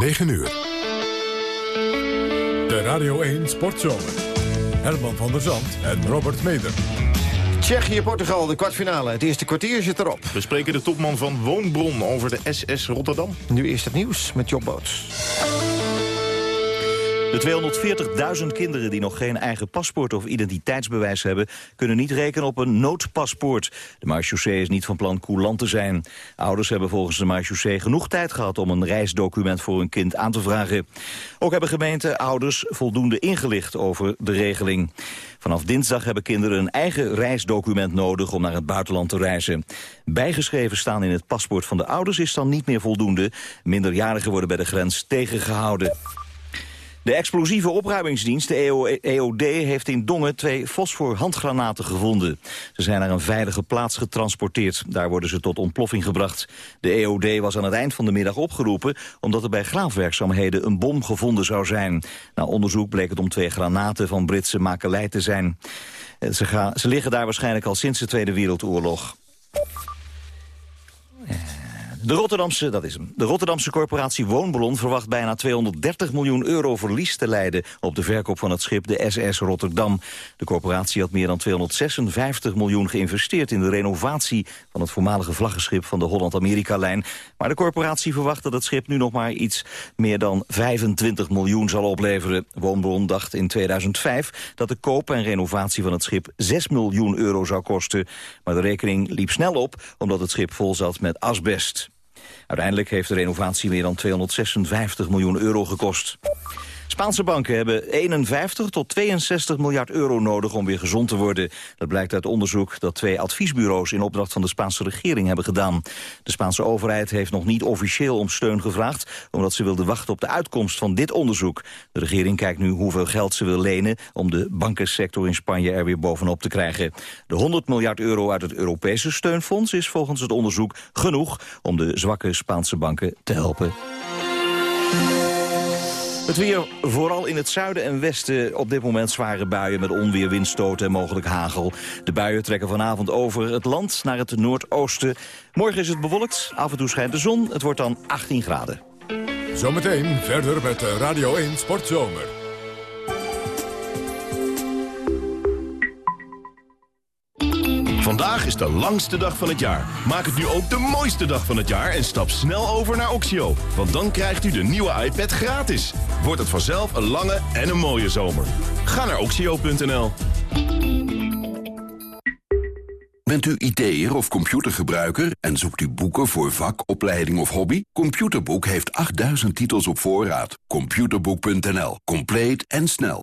9 uur. De Radio 1 Sportzomer. Herman van der Zand en Robert Meder. Tsjechië-Portugal, de kwartfinale. Het eerste kwartier zit erop. We spreken de topman van Woonbron over de SS Rotterdam. Nu eerst het nieuws met Job Boots. De 240.000 kinderen die nog geen eigen paspoort of identiteitsbewijs hebben... kunnen niet rekenen op een noodpaspoort. De marechaussee is niet van plan coulant te zijn. Ouders hebben volgens de marechaussee genoeg tijd gehad... om een reisdocument voor hun kind aan te vragen. Ook hebben gemeenten ouders voldoende ingelicht over de regeling. Vanaf dinsdag hebben kinderen een eigen reisdocument nodig om naar het buitenland te reizen. Bijgeschreven staan in het paspoort van de ouders is dan niet meer voldoende. Minderjarigen worden bij de grens tegengehouden. De explosieve opruimingsdienst, de EOD, heeft in Dongen twee fosfor-handgranaten gevonden. Ze zijn naar een veilige plaats getransporteerd. Daar worden ze tot ontploffing gebracht. De EOD was aan het eind van de middag opgeroepen... omdat er bij graafwerkzaamheden een bom gevonden zou zijn. Na onderzoek bleek het om twee granaten van Britse makelij te zijn. Eh, ze, gaan, ze liggen daar waarschijnlijk al sinds de Tweede Wereldoorlog. De Rotterdamse, dat is hem. De Rotterdamse corporatie Woonbron verwacht bijna 230 miljoen euro verlies te leiden op de verkoop van het schip de SS Rotterdam. De corporatie had meer dan 256 miljoen geïnvesteerd in de renovatie van het voormalige vlaggenschip van de Holland-Amerika-lijn. Maar de corporatie verwacht dat het schip nu nog maar iets meer dan 25 miljoen zal opleveren. Woonbron dacht in 2005 dat de koop en renovatie van het schip 6 miljoen euro zou kosten. Maar de rekening liep snel op omdat het schip vol zat met asbest. Uiteindelijk heeft de renovatie meer dan 256 miljoen euro gekost. Spaanse banken hebben 51 tot 62 miljard euro nodig om weer gezond te worden. Dat blijkt uit onderzoek dat twee adviesbureaus in opdracht van de Spaanse regering hebben gedaan. De Spaanse overheid heeft nog niet officieel om steun gevraagd, omdat ze wilde wachten op de uitkomst van dit onderzoek. De regering kijkt nu hoeveel geld ze wil lenen om de bankensector in Spanje er weer bovenop te krijgen. De 100 miljard euro uit het Europese steunfonds is volgens het onderzoek genoeg om de zwakke Spaanse banken te helpen. Het weer vooral in het zuiden en westen op dit moment zware buien met onweer, windstoten en mogelijk hagel. De buien trekken vanavond over het land naar het noordoosten. Morgen is het bewolkt, af en toe schijnt de zon. Het wordt dan 18 graden. Zometeen verder met Radio 1 Sportzomer. Vandaag is de langste dag van het jaar. Maak het nu ook de mooiste dag van het jaar en stap snel over naar Oxio. Want dan krijgt u de nieuwe iPad gratis. Wordt het vanzelf een lange en een mooie zomer. Ga naar oxio.nl. Bent u IT'er of computergebruiker en zoekt u boeken voor vak, opleiding of hobby? Computerboek heeft 8000 titels op voorraad. Computerboek.nl. Compleet en snel.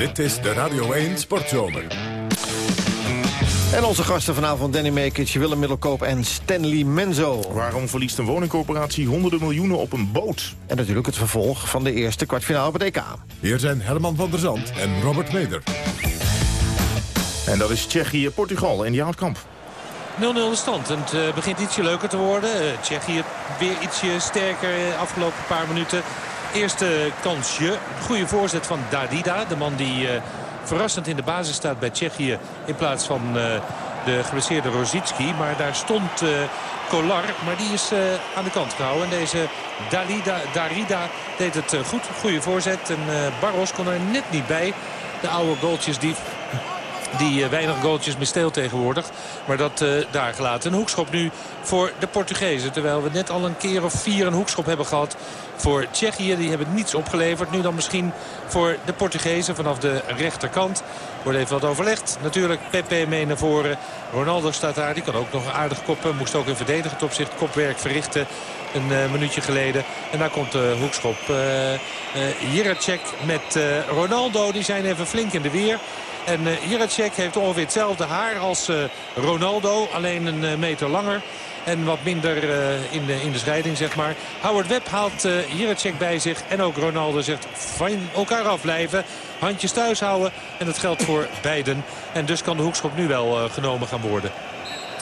Dit is de Radio 1 Sportzomer. En onze gasten vanavond Danny Mekic, Willem Middelkoop en Stanley Menzo. Waarom verliest een woningcorporatie honderden miljoenen op een boot? En natuurlijk het vervolg van de eerste kwartfinale op het EK. Hier zijn Herman van der Zand en Robert Meder. En dat is Tsjechië-Portugal en Jaap Kamp. 0-0 de stand. En het uh, begint ietsje leuker te worden. Uh, Tsjechië weer ietsje sterker de afgelopen paar minuten. Eerste kansje. Goede voorzet van Dadida. De man die uh, verrassend in de basis staat bij Tsjechië. In plaats van uh, de geblesseerde Rosicki. Maar daar stond uh, Kolar. Maar die is aan de kant gehouden. En deze Dalida, Darida deed het goed. Goede voorzet. En Barros kon er net niet bij. De oude goaltjesdief die weinig goaltjes steelt tegenwoordig. Maar dat uh, daar gelaten. Een hoekschop nu voor de Portugezen. Terwijl we net al een keer of vier een hoekschop hebben gehad voor Tsjechië. Die hebben niets opgeleverd. Nu dan misschien voor de Portugezen vanaf de rechterkant. Wordt even wat overlegd. Natuurlijk Pepe mee naar voren. Ronaldo staat daar. Die kan ook nog aardig koppen. Moest ook in verdedigend opzicht kopwerk verrichten. Een uh, minuutje geleden. En daar komt de hoekschop. Uh, met Ronaldo. Die zijn even flink in de weer. En uh, Jiracek heeft ongeveer hetzelfde haar als Ronaldo. Alleen een meter langer. En wat minder in, de, in de scheiding, zeg maar. Howard Webb haalt uh, bij zich. En ook Ronaldo zegt van elkaar afblijven. Handjes thuis houden. En dat geldt voor beiden. En dus kan de hoekschop nu wel genomen gaan worden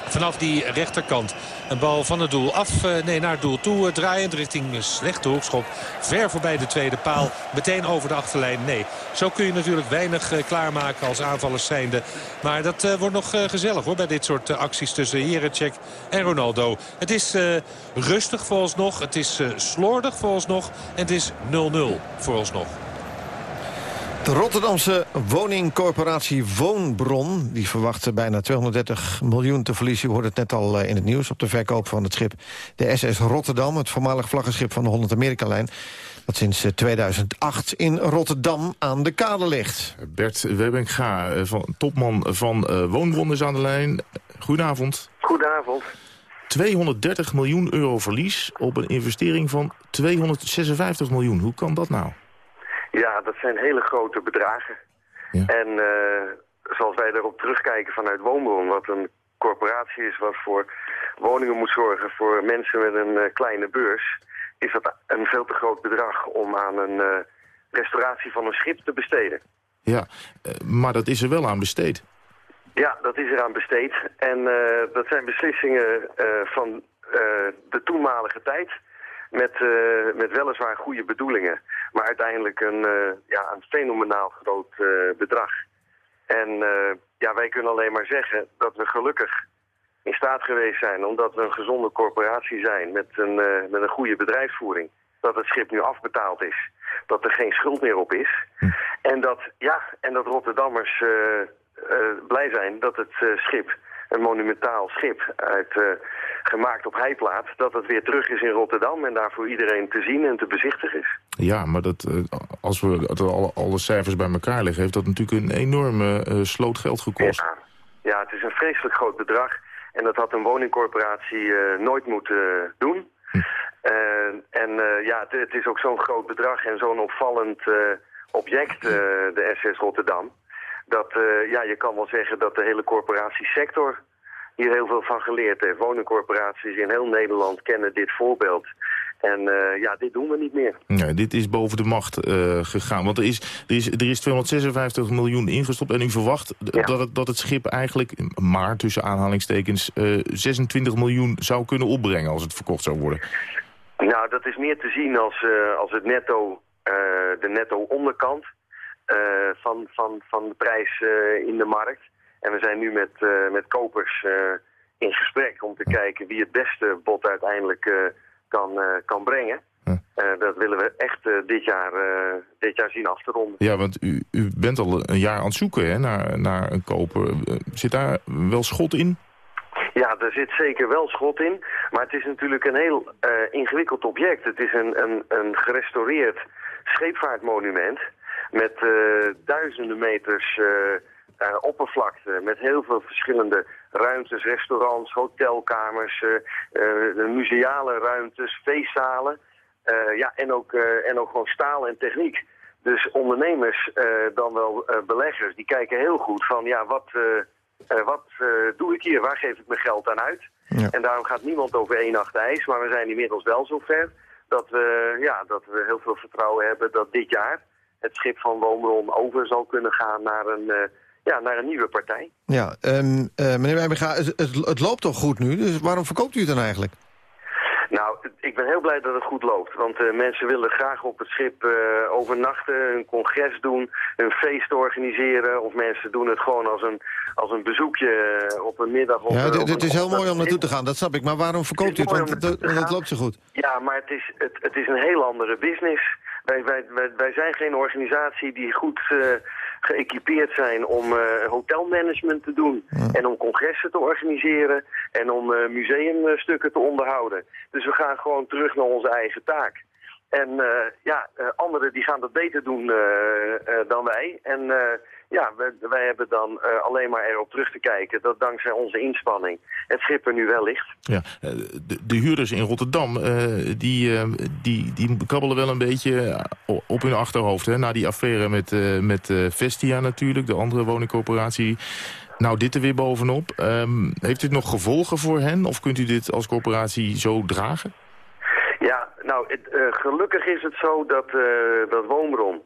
vanaf die rechterkant. Een bal van het doel af, eh, nee, naar het doel toe eh, draaiend richting een slechte hoekschop. Ver voorbij de tweede paal, meteen over de achterlijn. Nee, zo kun je natuurlijk weinig eh, klaarmaken als aanvallers zijnde. Maar dat wordt nog gezellig hoor, bij dit soort acties tussen Jerecek en Ronaldo. Het is rustig vooralsnog, het is slordig vooralsnog en het is 0-0 vooralsnog. De Rotterdamse woningcorporatie Woonbron... die verwacht bijna 230 miljoen te verliezen. U hoorde het net al eh, in het nieuws op de verkoop van het schip... de SS Rotterdam, het voormalig vlaggenschip van de 100 Amerika-lijn... dat sinds 2008 eh, in Rotterdam aan de kade ligt. Bert Webbenga, eh, van, topman van Woonbron, is aan de lijn. Goedenavond. Goedenavond. 230 miljoen euro verlies op een investering van 256 miljoen. Hoe kan dat nou? Ja, dat zijn hele grote bedragen. Ja. En uh, zoals wij daarop terugkijken vanuit Woonbron, wat een corporatie is wat voor woningen moet zorgen voor mensen met een uh, kleine beurs, is dat een veel te groot bedrag om aan een uh, restauratie van een schip te besteden. Ja, maar dat is er wel aan besteed. Ja, dat is er aan besteed. En dat zijn beslissingen van de toenmalige tijd met, uh, met weliswaar goede bedoelingen. Maar uiteindelijk een, uh, ja, een fenomenaal groot uh, bedrag. En ja, wij kunnen alleen maar zeggen dat we gelukkig in staat geweest zijn... omdat we een gezonde corporatie zijn met een, met een goede bedrijfsvoering... dat het schip nu afbetaald is. Dat er geen schuld meer op is. Hm. En, dat, ja, en dat Rotterdammers blij zijn dat het schip een monumentaal schip uit, uh, gemaakt op heiplaat... dat het weer terug is in Rotterdam en daar voor iedereen te zien en te bezichtigen is. Ja, maar dat, uh, als we dat alle, alle, cijfers bij elkaar leggen... heeft dat natuurlijk een enorme uh, sloot geld gekost. Ja. ja, het is een vreselijk groot bedrag. En dat had een woningcorporatie nooit moeten doen. Hm. en ja, het, het, is ook zo'n groot bedrag en zo'n opvallend object, de SS Rotterdam dat uh, ja, je kan wel zeggen dat de hele corporatiesector hier heel veel van geleerd heeft. Woningcorporaties in heel Nederland kennen dit voorbeeld. En uh, ja, dit doen we niet meer. Ja, dit is boven de macht uh, gegaan. Want er is, er, is, er is 256 miljoen ingestopt. En u verwacht ja. dat, het, dat het schip eigenlijk maar tussen aanhalingstekens uh, 26 miljoen zou kunnen opbrengen als het verkocht zou worden. Nou, dat is meer te zien als, als het netto, de netto onderkant. Eh, van, van, van de prijs eh, in de markt. En we zijn nu met, eh, met kopers in gesprek om te kijken wie het beste bod uiteindelijk kan, kan brengen. dat willen we echt dit, jaar, dit jaar zien af te ronden. Ja, want u, u bent al een jaar aan het zoeken hè, naar, naar een koper. Zit daar wel schot in? Ja, er zit zeker wel schot in. Maar het is natuurlijk een heel ingewikkeld object. Het is een, een, een gerestaureerd scheepvaartmonument met uh, duizenden meters uh, oppervlakte, met heel veel verschillende ruimtes, restaurants, hotelkamers, museale ruimtes, feestzalen. ja, en ook, en ook gewoon staal en techniek. Dus ondernemers, dan wel beleggers, die kijken heel goed van ja, wat, wat doe ik hier, waar geef ik mijn geld aan uit? Ja. En daarom gaat niemand over één nacht ijs, maar we zijn inmiddels wel zover dat we, ja, dat we heel veel vertrouwen hebben dat dit jaar het schip van Woonbron over zal kunnen gaan naar een, uh, ja, naar een nieuwe partij. Ja, um, uh, meneer Wijbega, het, het, het, loopt toch goed nu? Dus waarom verkoopt u het dan eigenlijk? Nou, ik ben heel blij dat het goed loopt. Want uh, mensen willen graag op het schip uh, overnachten, een congres doen, een feest organiseren. Of mensen doen het gewoon als een, als een bezoekje op een middag. Of, ja, dit, is heel mooi om naartoe te gaan, dat snap ik. Maar waarom verkoopt u het? Want het, het, loopt zo goed. Ja, maar het is, het, het is een heel andere business. Wij, wij, wij, wij zijn geen organisatie die goed uh, geëquipeerd zijn om uh, hotelmanagement te doen. En om congressen te organiseren en om uh, museumstukken te onderhouden. Dus we gaan gewoon terug naar onze eigen taak. En ja, anderen die gaan dat beter doen dan wij. En ja, wij, wij hebben dan uh, alleen maar erop terug te kijken dat dankzij onze inspanning het schip er nu wel ligt. Ja, de, de huurders in Rotterdam, uh, die, uh, die, die kabbelen wel een beetje op hun achterhoofd. Hè, na die affaire met, met Vestia natuurlijk, de andere woningcorporatie. Nou, dit er weer bovenop. Um, heeft dit nog gevolgen voor hen? Of kunt u dit als corporatie zo dragen? Ja, nou, het, gelukkig is het zo dat, dat Woonbron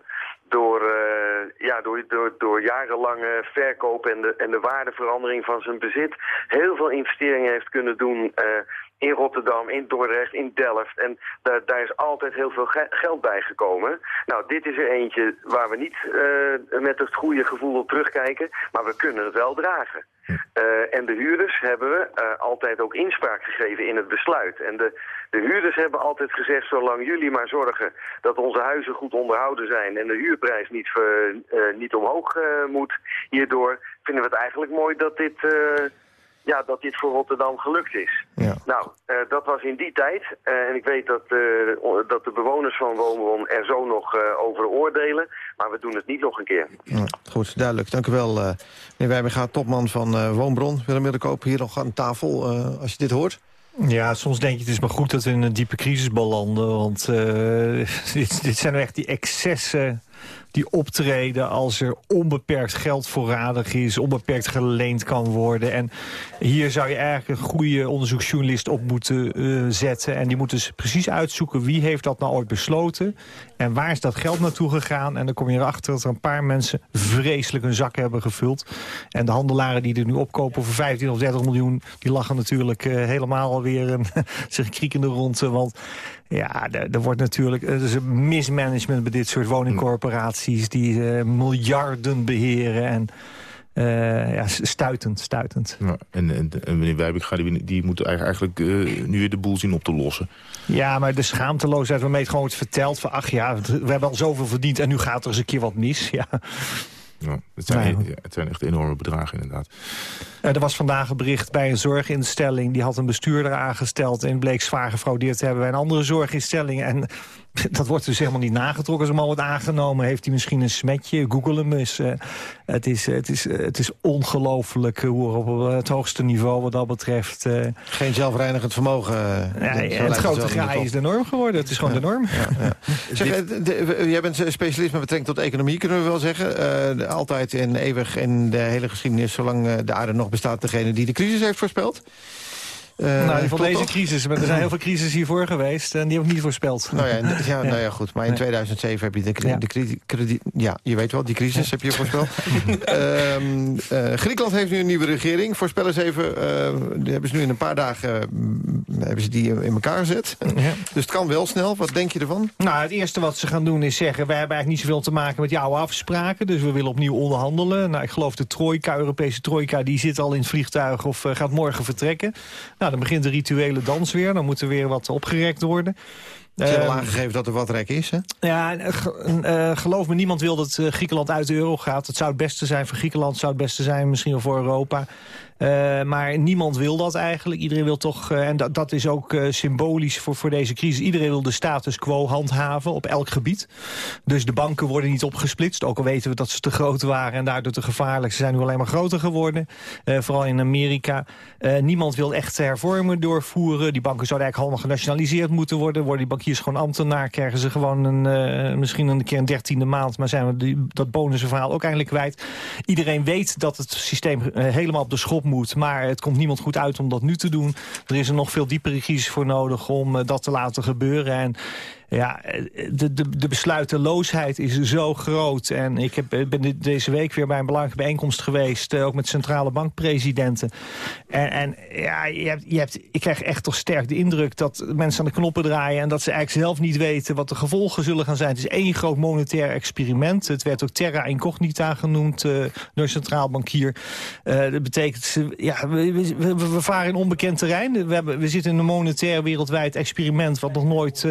door, uh, ja, door, door, door jarenlange verkoop en de, en de waardeverandering van zijn bezit heel veel investeringen heeft kunnen doen uh, in Rotterdam, in Dordrecht, in Delft. En daar, daar is altijd heel veel ge geld bij gekomen. Nou, dit is er eentje waar we niet uh, met het goede gevoel op terugkijken, maar we kunnen het wel dragen. Uh, en de huurders hebben uh, altijd ook inspraak gegeven in het besluit. En de, de huurders hebben altijd gezegd, zolang jullie maar zorgen dat onze huizen goed onderhouden zijn en de huurprijs niet, uh, niet omhoog moet hierdoor, vinden we het eigenlijk mooi dat dit ja, dat dit voor Rotterdam gelukt is. Ja. Nou, uh, dat was in die tijd. Uh, en ik weet dat, uh, dat de bewoners van Woonbron er zo nog over oordelen. Maar we doen het niet nog een keer. Ja, goed, duidelijk. Dank u wel, meneer Wijbega, topman van Woonbron. Willem Middelkoop hier nog aan tafel, als je dit hoort. Ja, soms denk je het is maar goed dat we in een diepe crisis belanden. Want dit, dit zijn echt die excessen die optreden als er onbeperkt geld voorradig is... onbeperkt geleend kan worden. En hier zou je eigenlijk een goede onderzoeksjournalist op moeten uh, zetten. En die moet dus precies uitzoeken wie heeft dat nou ooit besloten... en waar is dat geld naartoe gegaan. En dan kom je erachter dat er een paar mensen vreselijk hun zak hebben gevuld. En de handelaren die er nu opkopen voor 15 of 30 miljoen... die lachen natuurlijk uh, helemaal alweer een, zich kriekende rond. Want ja, er wordt natuurlijk... Er is een mismanagement bij dit soort woningcorporaties... die uh, miljarden beheren en... Uh, ja, stuitend, stuitend. Ja, en, en, en meneer Wijbek, die, die moet eigenlijk uh, nu weer de boel zien op te lossen. Ja, maar de schaamteloosheid waarmee het gewoon wordt verteld... van ach ja, we hebben al zoveel verdiend en nu gaat er eens een keer wat mis. Ja. Ja, het, zijn, nee. het zijn echt enorme bedragen inderdaad. Er was vandaag een bericht bij een zorginstelling. Die had een bestuurder aangesteld en bleek zwaar gefraudeerd te hebben bij een andere zorginstelling. En dat wordt dus helemaal niet nagetrokken. Als hem al wordt aangenomen, heeft hij misschien een smetje. Google hem eens. Uh, het is, het is, het is ongelooflijk hoe op het hoogste niveau wat dat betreft. Uh, Geen zelfreinigend vermogen. Ja, het grote graai is de norm geworden. Het is gewoon ja. de norm. Ja, zeg, de, jij bent specialist met betrekking tot economie, kunnen we wel zeggen. Uh, altijd en eeuwig in de hele geschiedenis, zolang de aarde nog bestaat, degene die de crisis heeft voorspeld. Uh, nou, van deze crisis. Maar er zijn heel veel crisis hiervoor geweest en die heb ik niet voorspeld. Nou ja, ja, nou ja goed. Maar in 2007 heb je de, krediet... Ja, je weet wel, die crisis heb je voorspeld. um, Griekenland heeft nu een nieuwe regering. Voorspel eens even, uh, die hebben ze nu in een paar dagen hebben ze die in elkaar gezet. Dus het kan wel snel. Wat denk je ervan? Nou, het eerste wat ze gaan doen is zeggen... wij hebben eigenlijk niet zoveel te maken met jouw afspraken. Dus we willen opnieuw onderhandelen. Nou, ik geloof de trojka, Europese trojka... die zit al in het vliegtuig of gaat morgen vertrekken. Nou, dan begint de rituele dans weer. Dan moet er weer wat opgerekt worden. Ze hebben al aangegeven dat er wat rek is, hè? Ja, uh, geloof me, niemand wil dat uh, Griekenland uit de euro gaat. Het zou het beste zijn voor Griekenland, het zou het beste zijn misschien wel voor Europa. Uh, maar niemand wil dat eigenlijk. Iedereen wil toch, uh, en dat, dat is ook uh, symbolisch voor, voor deze crisis... iedereen wil de status quo handhaven op elk gebied. Dus de banken worden niet opgesplitst. Ook al weten we dat ze te groot waren en daardoor te gevaarlijk. Ze zijn nu alleen maar groter geworden. vooral in Amerika. niemand wil echt hervormingen doorvoeren. Die banken zouden eigenlijk allemaal genationaliseerd moeten worden. Worden die bankiers gewoon ambtenaar, krijgen ze gewoon een, misschien een keer een dertiende maand... maar zijn we die, dat bonusverhaal ook eindelijk kwijt. Iedereen weet dat het systeem helemaal op de schop moet. Maar het komt niemand goed uit om dat nu te doen. Er is een nog veel diepere crisis voor nodig om uh, dat te laten gebeuren. En ja, de, de, de besluiteloosheid is zo groot. En ik heb, ben deze week weer bij een belangrijke bijeenkomst geweest... ook met centrale bankpresidenten. En, en ja, je hebt, je hebt, ik krijg echt toch sterk de indruk dat mensen aan de knoppen draaien... en dat ze eigenlijk zelf niet weten wat de gevolgen zullen gaan zijn. Het is één groot monetair experiment. Het werd ook terra incognita genoemd uh, door centraal bankier. Dat betekent, ja, we, we, we, varen in onbekend terrein. We, hebben, we zitten in een monetair wereldwijd experiment... wat nog nooit...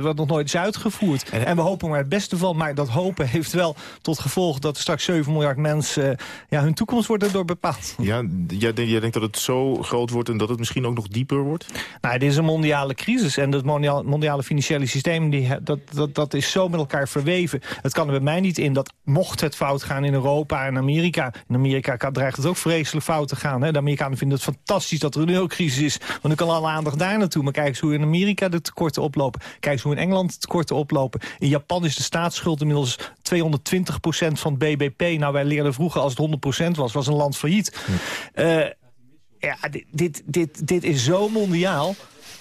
Wat nog nooit is uitgevoerd. En, we hopen maar het beste van. Maar dat hopen heeft wel tot gevolg dat er straks 7 miljard mensen... ja, hun toekomst wordt erdoor bepaald. Ja, jij, jij denkt dat het zo groot wordt en dat het misschien ook nog dieper wordt? Nou, dit is een mondiale crisis. En het mondiale, mondiale financiële systeem, die, dat, dat, dat is zo met elkaar verweven. Het kan er bij mij niet in dat mocht het fout gaan in Europa en Amerika... in Amerika dreigt het ook vreselijk fout te gaan. Hè? De Amerikanen vinden het fantastisch dat er een eurocrisis is. Want dan kan alle aandacht daar naartoe. Maar kijk eens hoe in Amerika de tekorten oplopen. Kijk eens hoe in Engeland de tekorten oplopen. In Japan is de staatsschuld inmiddels 220% van het BBP. Nou, wij leerden vroeger als het 100% was, was een land failliet. Hm. Uh, ja, dit, dit, dit, dit is zo mondiaal.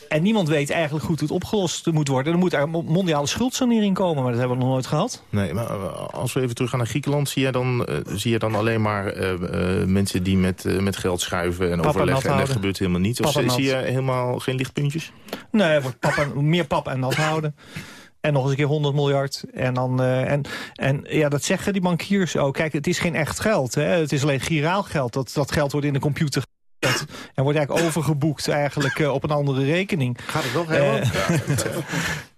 En niemand weet eigenlijk goed hoe het opgelost moet worden. Er moet er mondiale schuldsanering komen, maar dat hebben we nog nooit gehad. Nee, maar eh, als we even terug gaan naar Griekenland... zie je dan, uh, zie je dan alleen maar uh, mensen die met, met geld schuiven en overleggen... en er gebeurt helemaal niets? Of zie je helemaal geen lichtpuntjes? Nee, er papa, meer pap en nat houden. En nog eens een keer 100 miljard. En, dan, uh, en, en ja, dat zeggen die bankiers ook. Kijk, het is geen echt geld. Hè? Het is alleen giraal geld. Dat, dat geld wordt in de computer en wordt eigenlijk overgeboekt eigenlijk uh, op een andere rekening. Gaat het nog helemaal?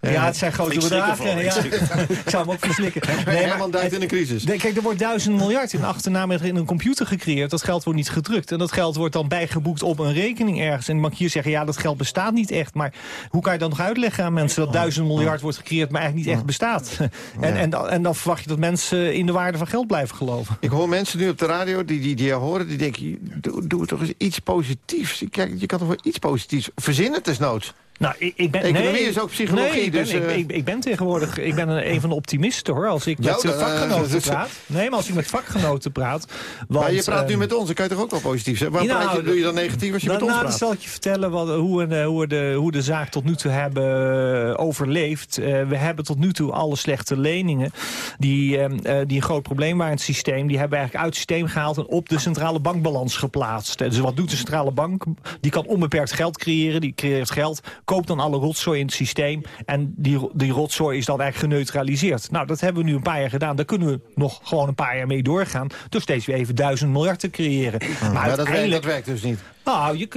Uh, ja, het zijn grote bedragen. Ja. ik zou hem ook verslikken. Nee, Herman duikt in een crisis. Nee, kijk, er wordt duizend miljard in achternaam in een computer gecreëerd. Dat geld wordt niet gedrukt. En dat geld wordt dan bijgeboekt op een rekening ergens. En de bankiers zeggen, ja, dat geld bestaat niet echt. Maar hoe kan je dan nog uitleggen aan mensen... dat duizend miljard wordt gecreëerd, maar eigenlijk niet echt bestaat? en, en, dan, en dan verwacht je dat mensen in de waarde van geld blijven geloven. Ik hoor mensen nu op de radio die, die, die jou horen... die denken, doe, doe toch eens iets positiefs. Kijk, je kan toch wel iets positiefs verzinnen, desnoods. Nou, ik, ik ben, Economie nee, is ook psychologie. Nee, ik, ben, dus, ik, uh... ik, ik, ben tegenwoordig ik ben een, een van de optimisten, hoor. Als ik met uh, vakgenoten uh, praat. Nee, maar als ik met vakgenoten praat... Want, maar je praat nu met ons, dan kan je toch ook wel positief zijn? Waarom nou, je, doe je dan negatief als je met ons nou, praat? Dan zal ik je vertellen wat, hoe, een, hoe, de, hoe de zaak tot nu toe hebben overleefd. we hebben tot nu toe alle slechte leningen... die, die een groot probleem waren in het systeem... die hebben we eigenlijk uit het systeem gehaald... en op de centrale bankbalans geplaatst. Dus wat doet de centrale bank? Die kan onbeperkt geld creëren, die creëert geld... koopt dan alle rotzooi in het systeem. En die, die rotzooi is dan eigenlijk geneutraliseerd. Nou, dat hebben we nu een paar jaar gedaan. Daar kunnen we nog gewoon een paar jaar mee doorgaan. Door steeds weer even duizend miljard te creëren. maar ja, dat, werkt, dat werkt dus niet. Nou, je,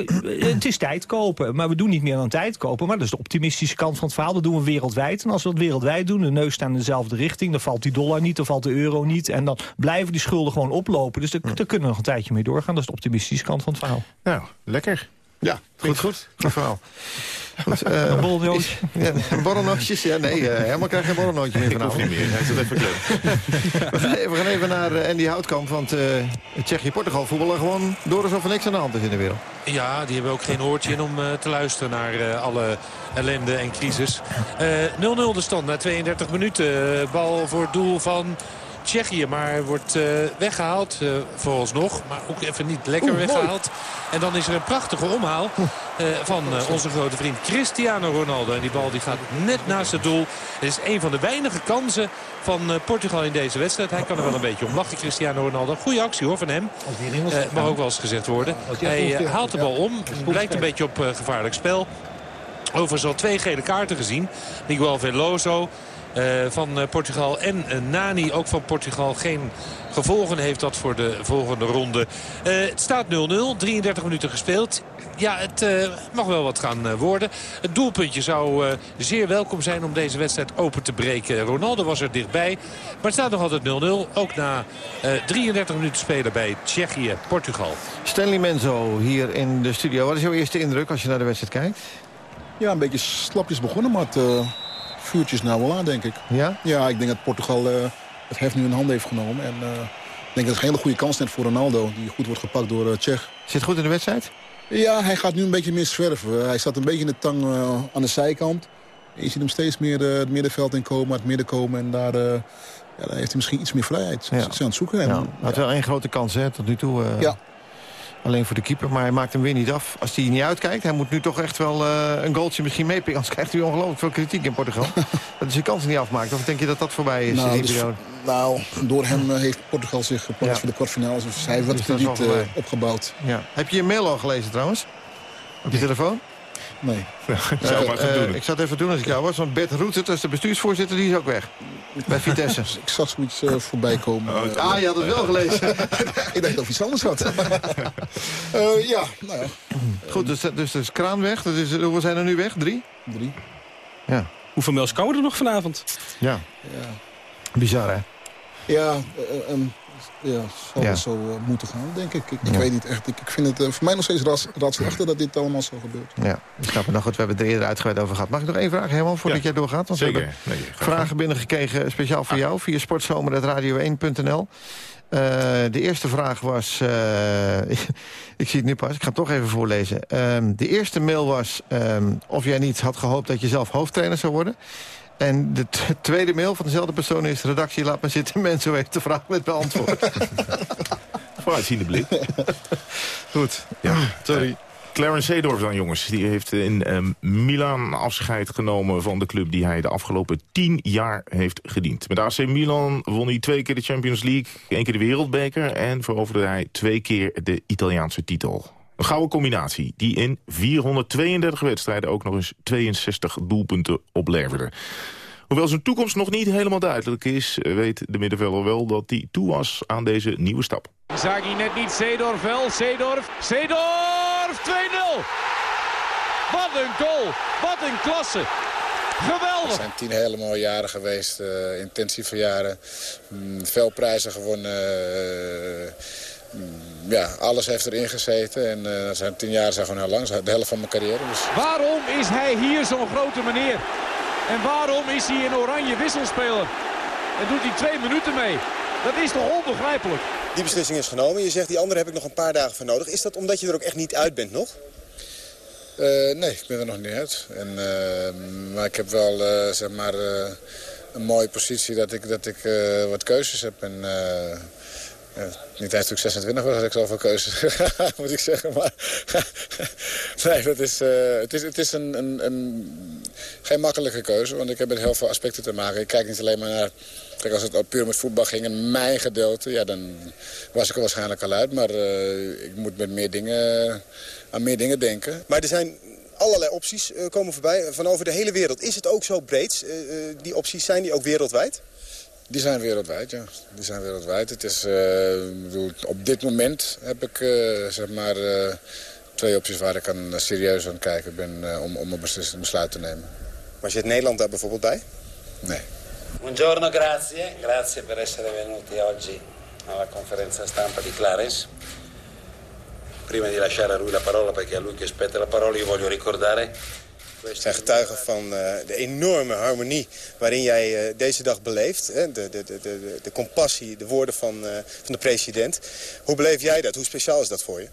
het is tijd kopen. Maar we doen niet meer dan tijd kopen. Maar dat is de optimistische kant van het verhaal. Dat doen we wereldwijd. En als we dat wereldwijd doen, de neus staat in dezelfde richting... dan valt die dollar niet, dan valt de euro niet. En dan blijven die schulden gewoon oplopen. Dus daar, daar kunnen we nog een tijdje mee doorgaan. Dat is de optimistische kant van het verhaal. Nou, lekker. Ja, goed, goed. Goed verhaal. Goed, uh, een borrelnootje? Ja, borrelnootjes? Ja, nee, uh, helemaal krijg geen borrelnootje meer vanavond. niet meer, hij is het even klein. we, gaan even, we gaan even naar uh, Andy Houtkamp, want uh, Tsjechië-Portugal voetballen gewoon door alsof er niks aan de hand is in de wereld. Ja, die hebben ook geen oortje in om uh, te luisteren naar uh, alle ellende en crisis. 0-0 de stand na 32 minuten. bal voor het doel van Tsjechië. Maar wordt uh, weggehaald uh, vooralsnog. Maar ook even niet lekker Oeh, weggehaald. Mooi. En dan is er een prachtige omhaal uh, van onze grote vriend Cristiano Ronaldo. En die bal die gaat net naast het doel. Het is een van de weinige kansen van Portugal in deze wedstrijd. Hij kan er wel een beetje om lachen, Cristiano Ronaldo. Goede actie hoor van hem. mag ook wel eens gezegd worden. Hij haalt de bal om. Lijkt een beetje op gevaarlijk spel. Overigens al twee gele kaarten gezien. Miguel Veloso van Portugal en uh, Nani ook van Portugal. Geen gevolgen heeft dat voor de volgende ronde. Uh, het staat 0-0, 33 minuten gespeeld. Ja, het mag wel wat gaan worden. Het doelpuntje zou zeer welkom zijn om deze wedstrijd open te breken. Ronaldo was er dichtbij. Maar het staat nog altijd 0-0. Ook na 33 minuten spelen bij Tsjechië, Portugal. Stanley Menzo hier in de studio. Wat is jouw eerste indruk als je naar de wedstrijd kijkt? Ja, een beetje slapjes begonnen, maar het nou wel aan, denk ik. Ja? Ja, ik denk dat Portugal uh, het heft nu in handen heeft genomen. En uh, ik denk dat het een hele goede kans net voor Ronaldo. Die goed wordt gepakt door uh, Tsjech. Zit goed in de wedstrijd? Ja, hij gaat nu een beetje meer zwerven. hij staat een beetje in de tang aan de zijkant. Je ziet hem steeds meer het middenveld inkomen, het midden komen. En daar, ja, daar heeft hij misschien iets meer vrijheid. Ja. Ze aan het zoeken. En, ja, had wel één grote kans hè, tot nu toe. ja. Alleen voor de keeper, maar hij maakt hem weer niet af. Als hij niet uitkijkt, hij moet nu toch echt wel uh, een goaltje misschien meepikken. Anders krijgt hij ongelooflijk veel kritiek in Portugal. dat hij zijn kansen niet afmaakt. Of denk je dat dat voorbij is nou, in die dus, periode? Nou, door hem uh, heeft Portugal zich geplaatst ja. voor de kwartfinales. Dus hij heeft wat dus krediet opgebouwd. Ja. Heb je je mail al gelezen trouwens? Op je telefoon? Nee. zou maar uh, doen. ik zou het even doen als ik jou was. Want Bert Roetert, dat is de bestuursvoorzitter, die is ook weg. Bij Vitesse. ik zag zoiets uh, voorbij komen. Oh, ah, je had het wel gelezen. ik dacht dat iets anders had. uh, ja, nou ja. Goed, dus, dus, dus kraan weg. Dat is, hoeveel zijn er nu weg? Drie? Drie. Ja. hoeveel mails komen er nog vanavond? Ja. Ja. Bizar, hè? Ja, uh, um, ja, zal Ja. het zo uh, moeten gaan, denk ik. Ik, ik Ja. weet niet echt. Ik, ik vind het uh, voor mij nog steeds ras- raadselachtig dat dit allemaal zo gebeurt. Ja, ik snap het. Nou goed, we hebben het er eerder uitgebreid over gehad. Mag ik nog één vraag, Herman, voordat Ja. jij doorgaat? Want we Zeker. hebben Nee, ga vragen binnengekregen speciaal voor jou... via sportzomer.radio1.nl. Eh, de eerste vraag was... eh, ik zie het nu pas, ik ga het toch even voorlezen. Ehm, de eerste mail was ehm, of jij niet had gehoopt dat je zelf hoofdtrainer zou worden. En de tweede mail van dezelfde persoon is... redactie, laat maar zitten, mensen heeft de vraag met beantwoord. Vooruitziende blik. Goed, Ja. sorry. Clarence Seedorf dan, jongens. Die heeft in ehm, Milaan afscheid genomen van de club... die hij de afgelopen tien jaar heeft gediend. Met AC Milan won hij twee keer de Champions League... één keer de Wereldbeker... en veroverde hij twee keer de Italiaanse titel. Een gouden combinatie die in 432 wedstrijden... ook nog eens 62 doelpunten opleverde. Hoewel zijn toekomst nog niet helemaal duidelijk is... weet de middenvelder wel dat hij toe was aan deze nieuwe stap. Zagi net niet, Seedorf wel, Seedorf, Seedorf, 2-0! Wat een goal, wat een klasse. Geweldig! Het zijn tien hele mooie jaren geweest, eh, intensieve jaren. Mm, veel prijzen gewonnen. eh, ja, alles heeft erin gezeten. En eh, zijn tien jaar zijn gewoon heel lang, de helft van mijn carrière. Dus Waarom is hij hier zo'n grote meneer? En waarom is hij een oranje wisselspeler? En doet hij twee minuten mee? Dat is toch onbegrijpelijk? Die beslissing is genomen. Je zegt die andere heb ik nog een paar dagen voor nodig. Is dat omdat je er ook echt niet uit bent nog? Eh, nee, ik ben er nog niet uit. En, eh, maar ik heb wel eh, zeg maar, eh, een mooie positie dat ik, dat ik eh, wat keuzes heb. En, eh, niet eens toen ik 26 was, had ik zoveel keuzes, moet ik zeggen. Maar nee, dat is, eh, het is, het is een, een, een, geen makkelijke keuze, want ik heb met heel veel aspecten te maken. Ik kijk niet alleen maar naar... Kijk, als het puur met voetbal ging en mijn gedeelte, ja, dan was ik er waarschijnlijk al uit. Maar eh, ik moet met meer dingen, aan meer dingen denken. Maar er zijn allerlei opties eh, komen voorbij van over de hele wereld. Is het ook zo breed? Die opties zijn die ook wereldwijd? Die zijn wereldwijd, ja. Die zijn wereldwijd. Het is, eh, ik bedoel, op dit moment heb ik eh, zeg maar, eh, twee opties waar ik aan, serieus aan het kijken ben om, om een beslissend besluit te nemen. Maar zit Nederland daar bijvoorbeeld bij? Nee. Buongiorno, grazie. Grazie per essere venuti oggi alla conferenza stampa di Clarence. Prima di lasciare a lui la parola, perché è a lui che spetta la parola, io voglio ricordare... Zijn getuigen van eh, de enorme harmonie waarin jij eh, deze dag beleeft. Hè? De, de, de, de, de compassie, de woorden van, eh, van de president. Hoe beleef jij dat? Hoe speciaal is dat voor je?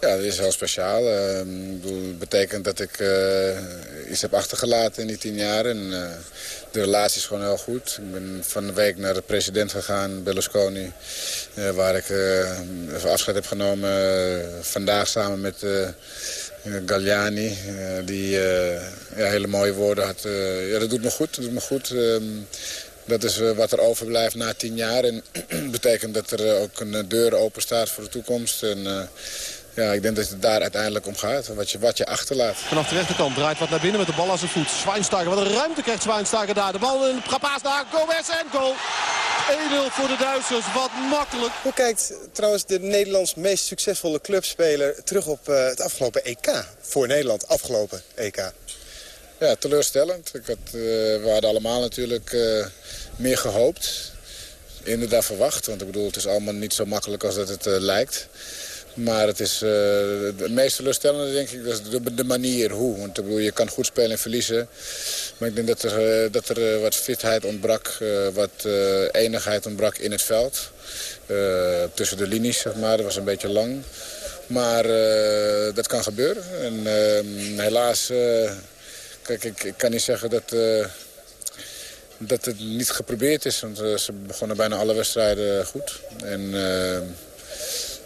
Ja, dat is heel speciaal. Bedoel, het betekent dat ik iets heb achtergelaten in die tien jaar. En, de relatie is gewoon heel goed. Ik ben van de week naar de president gegaan, Berlusconi. waar ik afscheid heb genomen. vandaag samen met Galliani. eh, die eh, hele mooie woorden had. Eh, dat doet me goed. Dat doet me goed. Ehm, dat is eh, wat er overblijft na tien jaar. En betekent dat er eh, ook een eh, deur open staat voor de toekomst. En eh, ja, ik denk dat het daar uiteindelijk om gaat. Wat je, wat je achterlaat. Vanaf de rechterkant draait wat naar binnen met de bal aan zijn voet. Schweinsteiger, wat een ruimte krijgt Schweinsteiger daar. De bal in Papaas naar Gomez en goal. 1-0 voor de Duitsers, wat makkelijk. Hoe kijkt trouwens de Nederlands meest succesvolle clubspeler terug op eh, het afgelopen EK? Voor Nederland, afgelopen EK. Ja, teleurstellend. Ik had, eh, we hadden allemaal natuurlijk eh, meer gehoopt. Inderdaad verwacht. Want ik bedoel, het is allemaal niet zo makkelijk als dat het lijkt. Maar het is het meest teleurstellende, denk ik, is de, manier hoe. Want ik bedoel, je kan goed spelen en verliezen. Maar ik denk dat er, uh, dat er uh, wat fitheid ontbrak, wat enigheid ontbrak in het veld. tussen de linies, zeg maar. Dat was een beetje lang. Maar dat kan gebeuren. En ehm, helaas, kijk, ik, ik, kan niet zeggen dat dat het niet geprobeerd is. Want ze begonnen bijna alle wedstrijden goed. En, uh,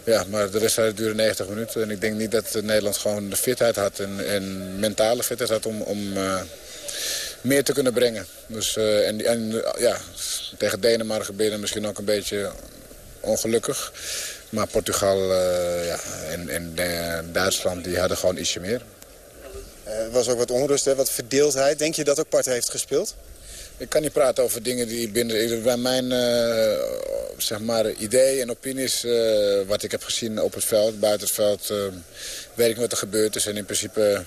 ja, maar de wedstrijden duren 90 minuten. En ik denk niet dat Nederland gewoon de fitheid had en, en mentale fitheid had om, om uh, meer te kunnen brengen. Dus, uh, en en ja, tegen Denemarken gebeurde misschien ook een beetje ongelukkig. Maar Portugal ja, en, en Duitsland die hadden gewoon ietsje meer. Er was ook wat onrust, hè? wat verdeeldheid. Denk je dat ook part heeft gespeeld? Ik kan niet praten over dingen die binnen bij mijn uh, zeg maar, idee en opinies... Uh, wat ik heb gezien op het veld, buiten het veld... Uh, weet ik wat er gebeurd is. En in principe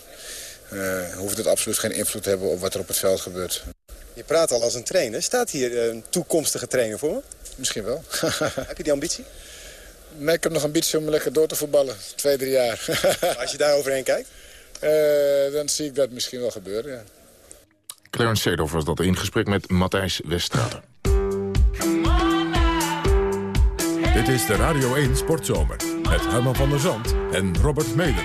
hoeft het absoluut geen invloed te hebben op wat er op het veld gebeurt. Je praat al als een trainer. Staat hier een toekomstige trainer voor me? Misschien wel. heb je die ambitie? Nee, ik heb nog ambitie om lekker door te voetballen. Twee, drie jaar. als je daar overheen kijkt? Dan zie ik dat misschien wel gebeuren, ja. Clarence Seedorf was dat in gesprek met Matthijs Weststraten. Dit is de Radio 1 Sportzomer met Herman van der Zand en Robert Meder.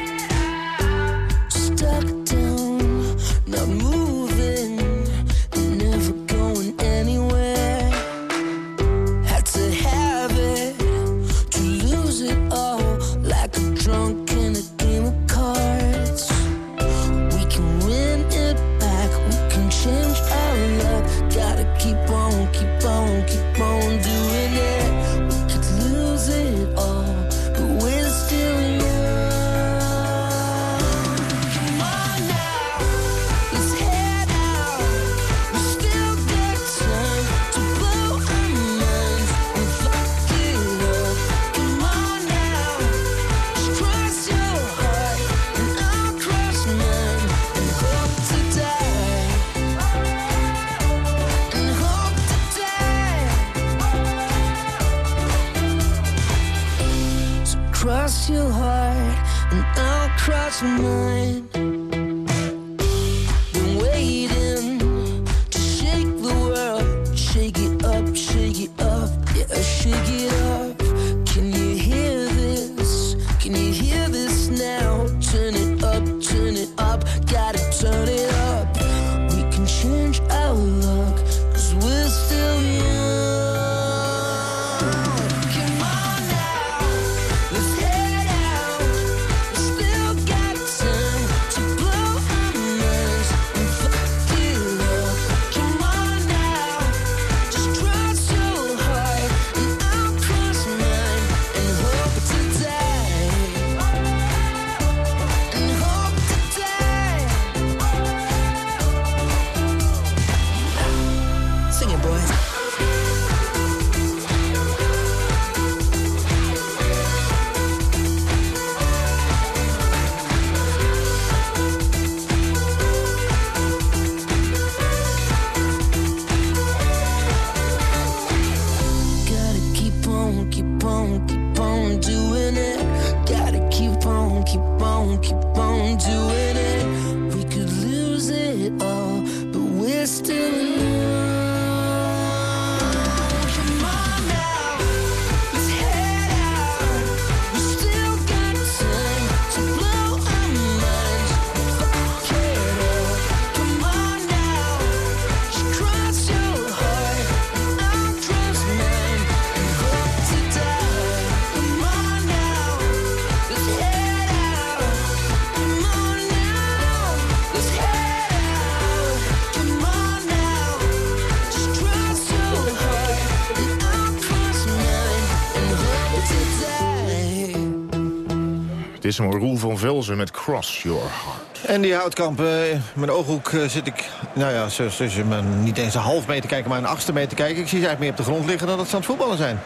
Is een Roel van Velzen met Cross Your Heart. En die houtkamp, eh, in mijn ooghoek eh, zit ik, nou ja, zo- zoals je me niet eens een half meter kijken, maar een achtste meter kijken. Ik zie ze eigenlijk meer op de grond liggen dan dat ze aan het voetballen zijn.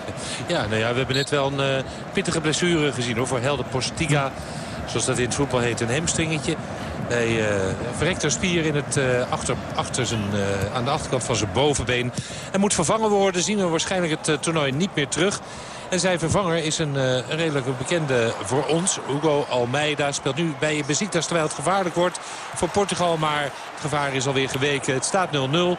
Ja, nou ja, we hebben net wel een eh, pittige blessure gezien hoor, voor Helder Postiga. Zoals dat in het voetbal heet, een hamstringetje. Hij eh verrekt een spier in het, eh, achter, achter zijn, eh, aan de achterkant van zijn bovenbeen. Hij moet vervangen worden, zien we waarschijnlijk het toernooi niet meer terug. En zijn vervanger is een, redelijk bekende voor ons. Hugo Almeida speelt nu bij Besiktas terwijl het gevaarlijk wordt voor Portugal. Maar het gevaar is alweer geweken. Het staat 0-0.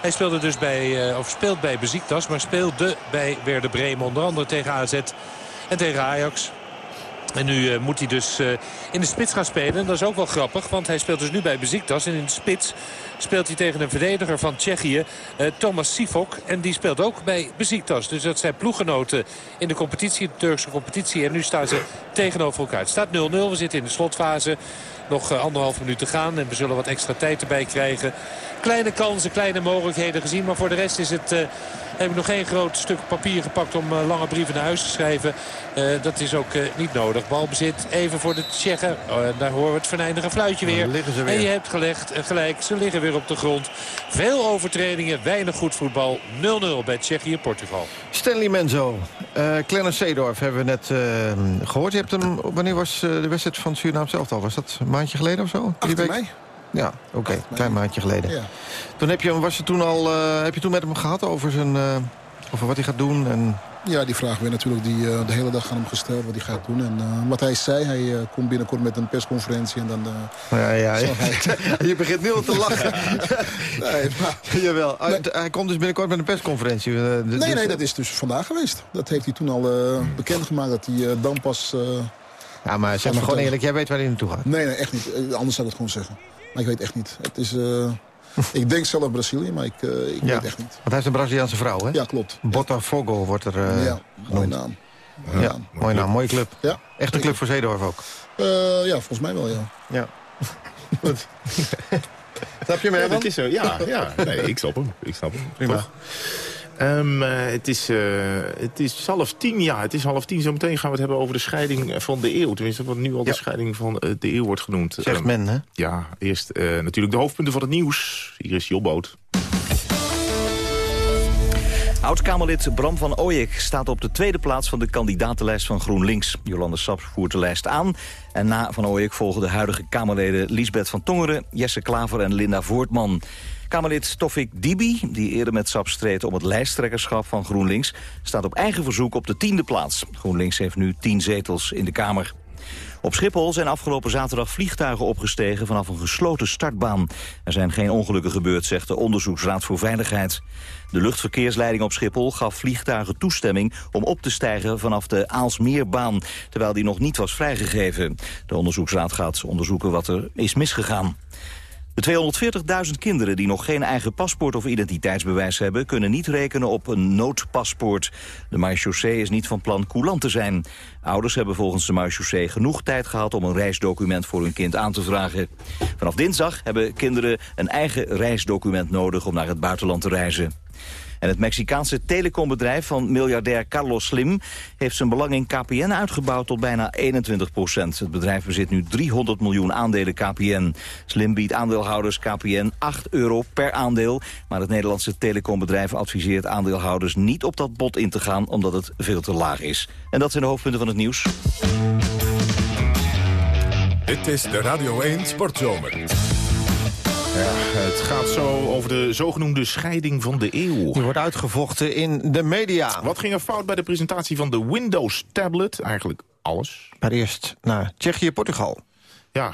Hij speelde dus bij, of speelt bij Besiktas, maar speelde bij Werder Bremen. Onder andere tegen AZ en tegen Ajax. En nu eh, moet hij dus eh, in de spits gaan spelen. En dat is ook wel grappig, want hij speelt dus nu bij Besiktas. En in de spits speelt hij tegen een verdediger van Tsjechië, eh, Thomas Sivok. En die speelt ook bij Besiktas. Dus dat zijn ploeggenoten in de competitie, de Turkse competitie. En nu staan ze tegenover elkaar. Het staat 0-0, we zitten in de slotfase. Nog anderhalf minuut te gaan en we zullen wat extra tijd erbij krijgen. Kleine kansen, kleine mogelijkheden gezien. Maar voor de rest is het... heb ik nog geen groot stuk papier gepakt om eh, lange brieven naar huis te schrijven. Eh, dat is ook eh, niet nodig. Balbezit. Even voor de Tsjechen. Oh, en daar horen we het venijnige fluitje weer. Dan liggen ze weer. En je hebt gelegd, gelijk. Ze liggen weer op de grond. Veel overtredingen, weinig goed voetbal. 0-0 bij Tsjechië-Portugal. Stanley Menzo, eh Clarence Seedorf hebben we net eh, gehoord. Je hebt hem, wanneer was eh, de wedstrijd van Suriname zelf al? Was dat een maandje geleden of zo? Drie 8 weken? mei. Ja, oké, klein maandje geleden. Ja. Toen heb je, hem- was je toen al, eh, heb je toen met hem gehad over, zijn, eh, over wat hij gaat doen? En... Ja, die vraag werd natuurlijk die, eh, de hele dag aan hem gesteld wat hij gaat doen. En wat hij zei, hij komt binnenkort met een persconferentie en dan... Ja, ja, ja. hij- je begint nu al te lachen. nee, maar, Jawel, hij, hij komt dus binnenkort met een persconferentie. nee, dus- nee, dat is dus vandaag geweest. Dat heeft hij toen al bekendgemaakt dat hij dan pas... Ja, maar zeg maar gewoon eerlijk, jij weet waar hij naartoe gaat. Nee, nee, echt niet. Anders zou ik het gewoon zeggen. Maar ik weet echt niet. Het is... eh, ik denk zelf Brazilië, maar ik, eh, ik Ja, weet echt niet. want hij is een Braziliaanse vrouw, hè? Ja, klopt. Botafogo wordt er eh ja, mooie naam. Ja, mooie naam, mooie club. Ja. Echte club voor Zeedorf ook. Eh, ja, volgens mij wel, ja. Ja. Goed. Snap je me, Ja, dat is zo. Ja, ja. Nee, ik snap hem. Ik snap hem. Prima. Toch? Ehm, eh, het, is, eh, het is half tien, ja. Het is half tien. Zometeen gaan we het hebben over de scheiding van de eeuw. Tenminste, wat nu al de scheiding van eh, de eeuw wordt genoemd. Zegt Ehm, men, hè? Ja, eerst eh, natuurlijk de hoofdpunten van het nieuws. Hier is Jobboot. Oud-Kamerlid Bram van Ooyek staat op de tweede plaats van de kandidatenlijst van GroenLinks. Jolande Sap voert de lijst aan. En na Van Ooyek volgen de huidige Kamerleden Liesbeth van Tongeren, Jesse Klaver en Linda Voortman. Kamerlid Tofik Dibi, die eerder met Sap streed om het lijsttrekkerschap van GroenLinks, staat op eigen verzoek op de tiende plaats. GroenLinks heeft nu tien zetels in de Kamer. Op Schiphol zijn afgelopen zaterdag vliegtuigen opgestegen vanaf een gesloten startbaan. Er zijn geen ongelukken gebeurd, zegt de Onderzoeksraad voor Veiligheid. De luchtverkeersleiding op Schiphol gaf vliegtuigen toestemming om op te stijgen vanaf de Aalsmeerbaan, terwijl die nog niet was vrijgegeven. De onderzoeksraad gaat onderzoeken wat er is misgegaan. De 240.000 kinderen die nog geen eigen paspoort of identiteitsbewijs hebben... kunnen niet rekenen op een noodpaspoort. De marechaussee is niet van plan coulant te zijn. Ouders hebben volgens de marechaussee genoeg tijd gehad... om een reisdocument voor hun kind aan te vragen. Vanaf dinsdag hebben kinderen een eigen reisdocument nodig... om naar het buitenland te reizen. En het Mexicaanse telecombedrijf van miljardair Carlos Slim... heeft zijn belang in KPN uitgebouwd tot bijna 21 procent. Het bedrijf bezit nu 300 miljoen aandelen KPN. Slim biedt aandeelhouders KPN 8 euro per aandeel... maar het Nederlandse telecombedrijf adviseert aandeelhouders... niet op dat bod in te gaan, omdat het veel te laag is. En dat zijn de hoofdpunten van het nieuws. Dit is de Radio 1 Sportzomer. Ja, het gaat zo over de zogenoemde scheiding van de eeuw. Die wordt uitgevochten in de media. Wat ging er fout bij de presentatie van de Windows tablet? Eigenlijk alles. Maar eerst naar Tsjechië-Portugal. Ja,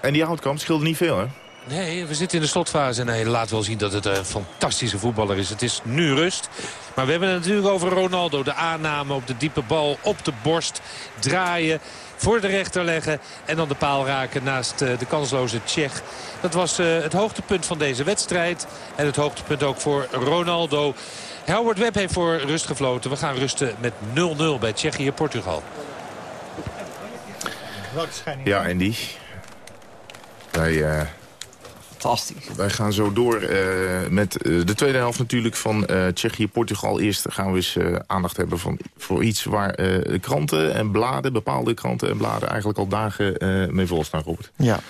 en die houtkamp scheelde niet veel, hè? Nee, we zitten in de slotfase en hij laat wel zien dat het een fantastische voetballer is. Het is nu rust. Maar we hebben het natuurlijk over Ronaldo. De aanname op de diepe bal, op de borst, draaien, voor de rechter leggen... en dan de paal raken naast eh, de kansloze Tsjech. Dat was eh, het hoogtepunt van deze wedstrijd. En het hoogtepunt ook voor Ronaldo. Howard Webb heeft voor rust gefloten. We gaan rusten met 0-0 bij Tsjechië-Portugal. Ja, Andy. Wij, eh, Fantastisch. wij gaan zo door eh, met eh, de tweede helft natuurlijk van eh Tsjechië-Portugal. Eerst gaan we eens eh, aandacht hebben van, voor iets waar eh, kranten en bladen, bepaalde kranten en bladen eigenlijk al dagen eh, mee vol staan, Robert. Ja,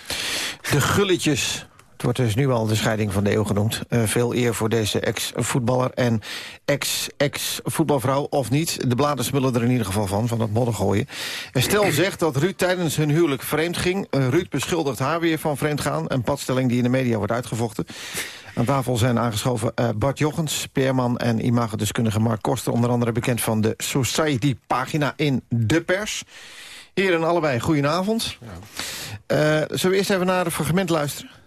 de gulletjes. Het wordt dus nu al de scheiding van de eeuw genoemd. Eh, veel eer voor deze ex-voetballer en ex-ex-voetbalvrouw of niet. De bladen smullen er in ieder geval van, van het moddergooien. En stel zegt dat Ruud tijdens hun huwelijk vreemd ging. Eh, Ruud beschuldigt haar weer van vreemdgaan. Een padstelling die in de media wordt uitgevochten. Aan tafel zijn aangeschoven eh, Bart Jochens, peerman en imagodeskundige Mark Koster. Onder andere bekend van de Society-pagina in De Pers. Heren allebei, goedenavond. Eh, zullen we eerst even naar het fragment luisteren?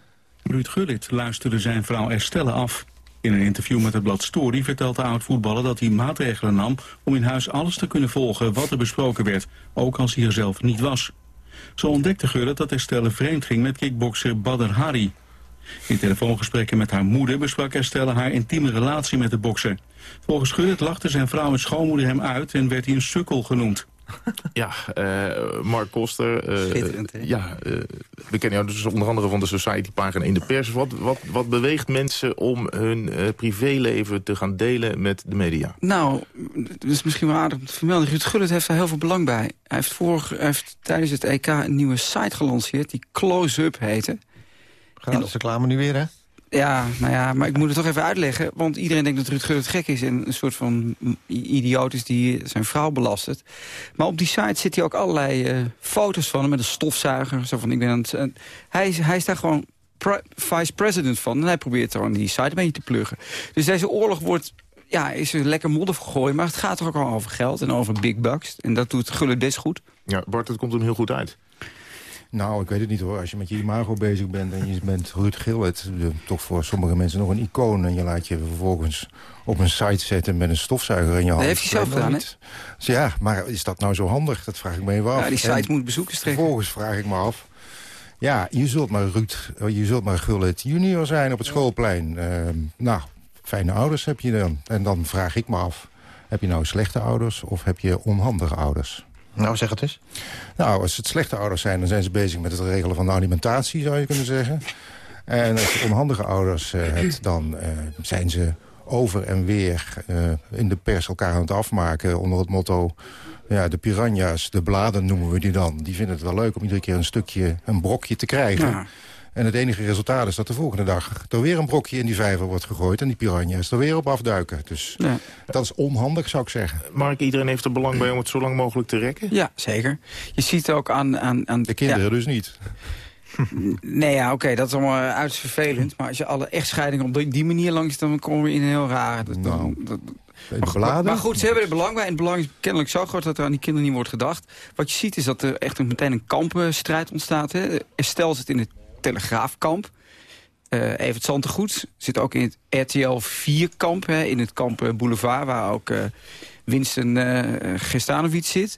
Ruud Gullit luisterde zijn vrouw Estelle af. In een interview met het blad Story vertelt de oud-voetballer dat hij maatregelen nam... om in huis alles te kunnen volgen wat er besproken werd, ook als hij er zelf niet was. Zo ontdekte Gullit dat Estelle vreemd ging met kickbokser Badr Hari. In telefoongesprekken met haar moeder besprak Estelle haar intieme relatie met de bokser. Volgens Gullit lachte zijn vrouw en schoonmoeder hem uit en werd hij een sukkel genoemd. Ja, eh, Mark Koster. eh, Schitterend, hè? ja, eh, we kennen jou dus onder andere van de Society-pagina in de pers. Wat, wat, wat beweegt mensen om hun eh, privéleven te gaan delen met de media? Nou, het is misschien wel aardig om te vermelden. Ruud Gullit heeft daar heel veel belang bij. Hij heeft, vorig, hij heeft tijdens het EK een nieuwe site gelanceerd... die Close-Up heette. Gratis reclame nu weer, hè? Ja, nou ja, maar ik moet het toch even uitleggen. Want iedereen denkt dat Ruud Gullit gek is... en een soort van idioot is die zijn vrouw belastert. Maar op die site zit hij ook allerlei eh, foto's van hem... met een stofzuiger. Zo van, ik ben aan het, eh, hij, is, daar gewoon pre- vice-president van. En hij probeert gewoon die site een beetje te pluggen. Dus deze oorlog wordt... Ja, is er lekker modder gegooid, maar het gaat toch ook al over geld en over big bucks. En dat doet Gullit best goed. Ja, Bart, het komt hem heel goed uit. Nou, ik weet het niet hoor. Als je met je imago bezig bent en je bent Ruud Gillet... de- toch voor sommige mensen nog een icoon... en je laat je vervolgens op een site zetten met een stofzuiger in je hand. heeft hij zelf gedaan. Dus ja, maar is dat nou zo handig? Dat vraag ik me even af. Ja, die site En moet bezoekers trekken. Vervolgens vraag ik me af... Ja, je zult maar Ruud, je zult maar Gullit junior zijn op het schoolplein. Ehm, nou, fijne ouders heb je dan. En dan vraag ik me af... heb je nou slechte ouders of heb je onhandige ouders? Nou, zeg het eens. Nou, als het slechte ouders zijn, dan zijn ze bezig met het regelen van de alimentatie, zou je kunnen zeggen. En als je onhandige ouders hebt, dan eh, zijn ze over en weer eh, in de pers elkaar aan het afmaken onder het motto... Ja, de piranha's, de bladen noemen we die dan. Die vinden het wel leuk om iedere keer een stukje, een brokje te krijgen. Ja. En het enige resultaat is dat de volgende dag er weer een brokje in die vijver wordt gegooid... en die piranha's er weer op afduiken. Dus Ja. dat is onhandig, zou ik zeggen. Mark, iedereen heeft er belang bij om het zo lang mogelijk te rekken? Ja, zeker. Je ziet ook aan... aan, aan De kinderen ja. dus niet. Nee, ja, oké, dat is allemaal uiterst vervelend. Maar als je alle echtscheidingen op die, die manier langs... dan komen we in een heel raar... Dat, Nou, dat- maar, goed, ze hebben er belang bij. En het belang is kennelijk zo groot dat er aan die kinderen niet wordt gedacht. Wat je ziet is dat er echt een, meteen een kampenstrijd ontstaat. Hè. Estelle zit in het Telegraafkamp. Eh Evert Zantegoed zit ook in het RTL 4-kamp. In het kamp eh, Boulevard, waar ook eh, Winston Gestanovic zit.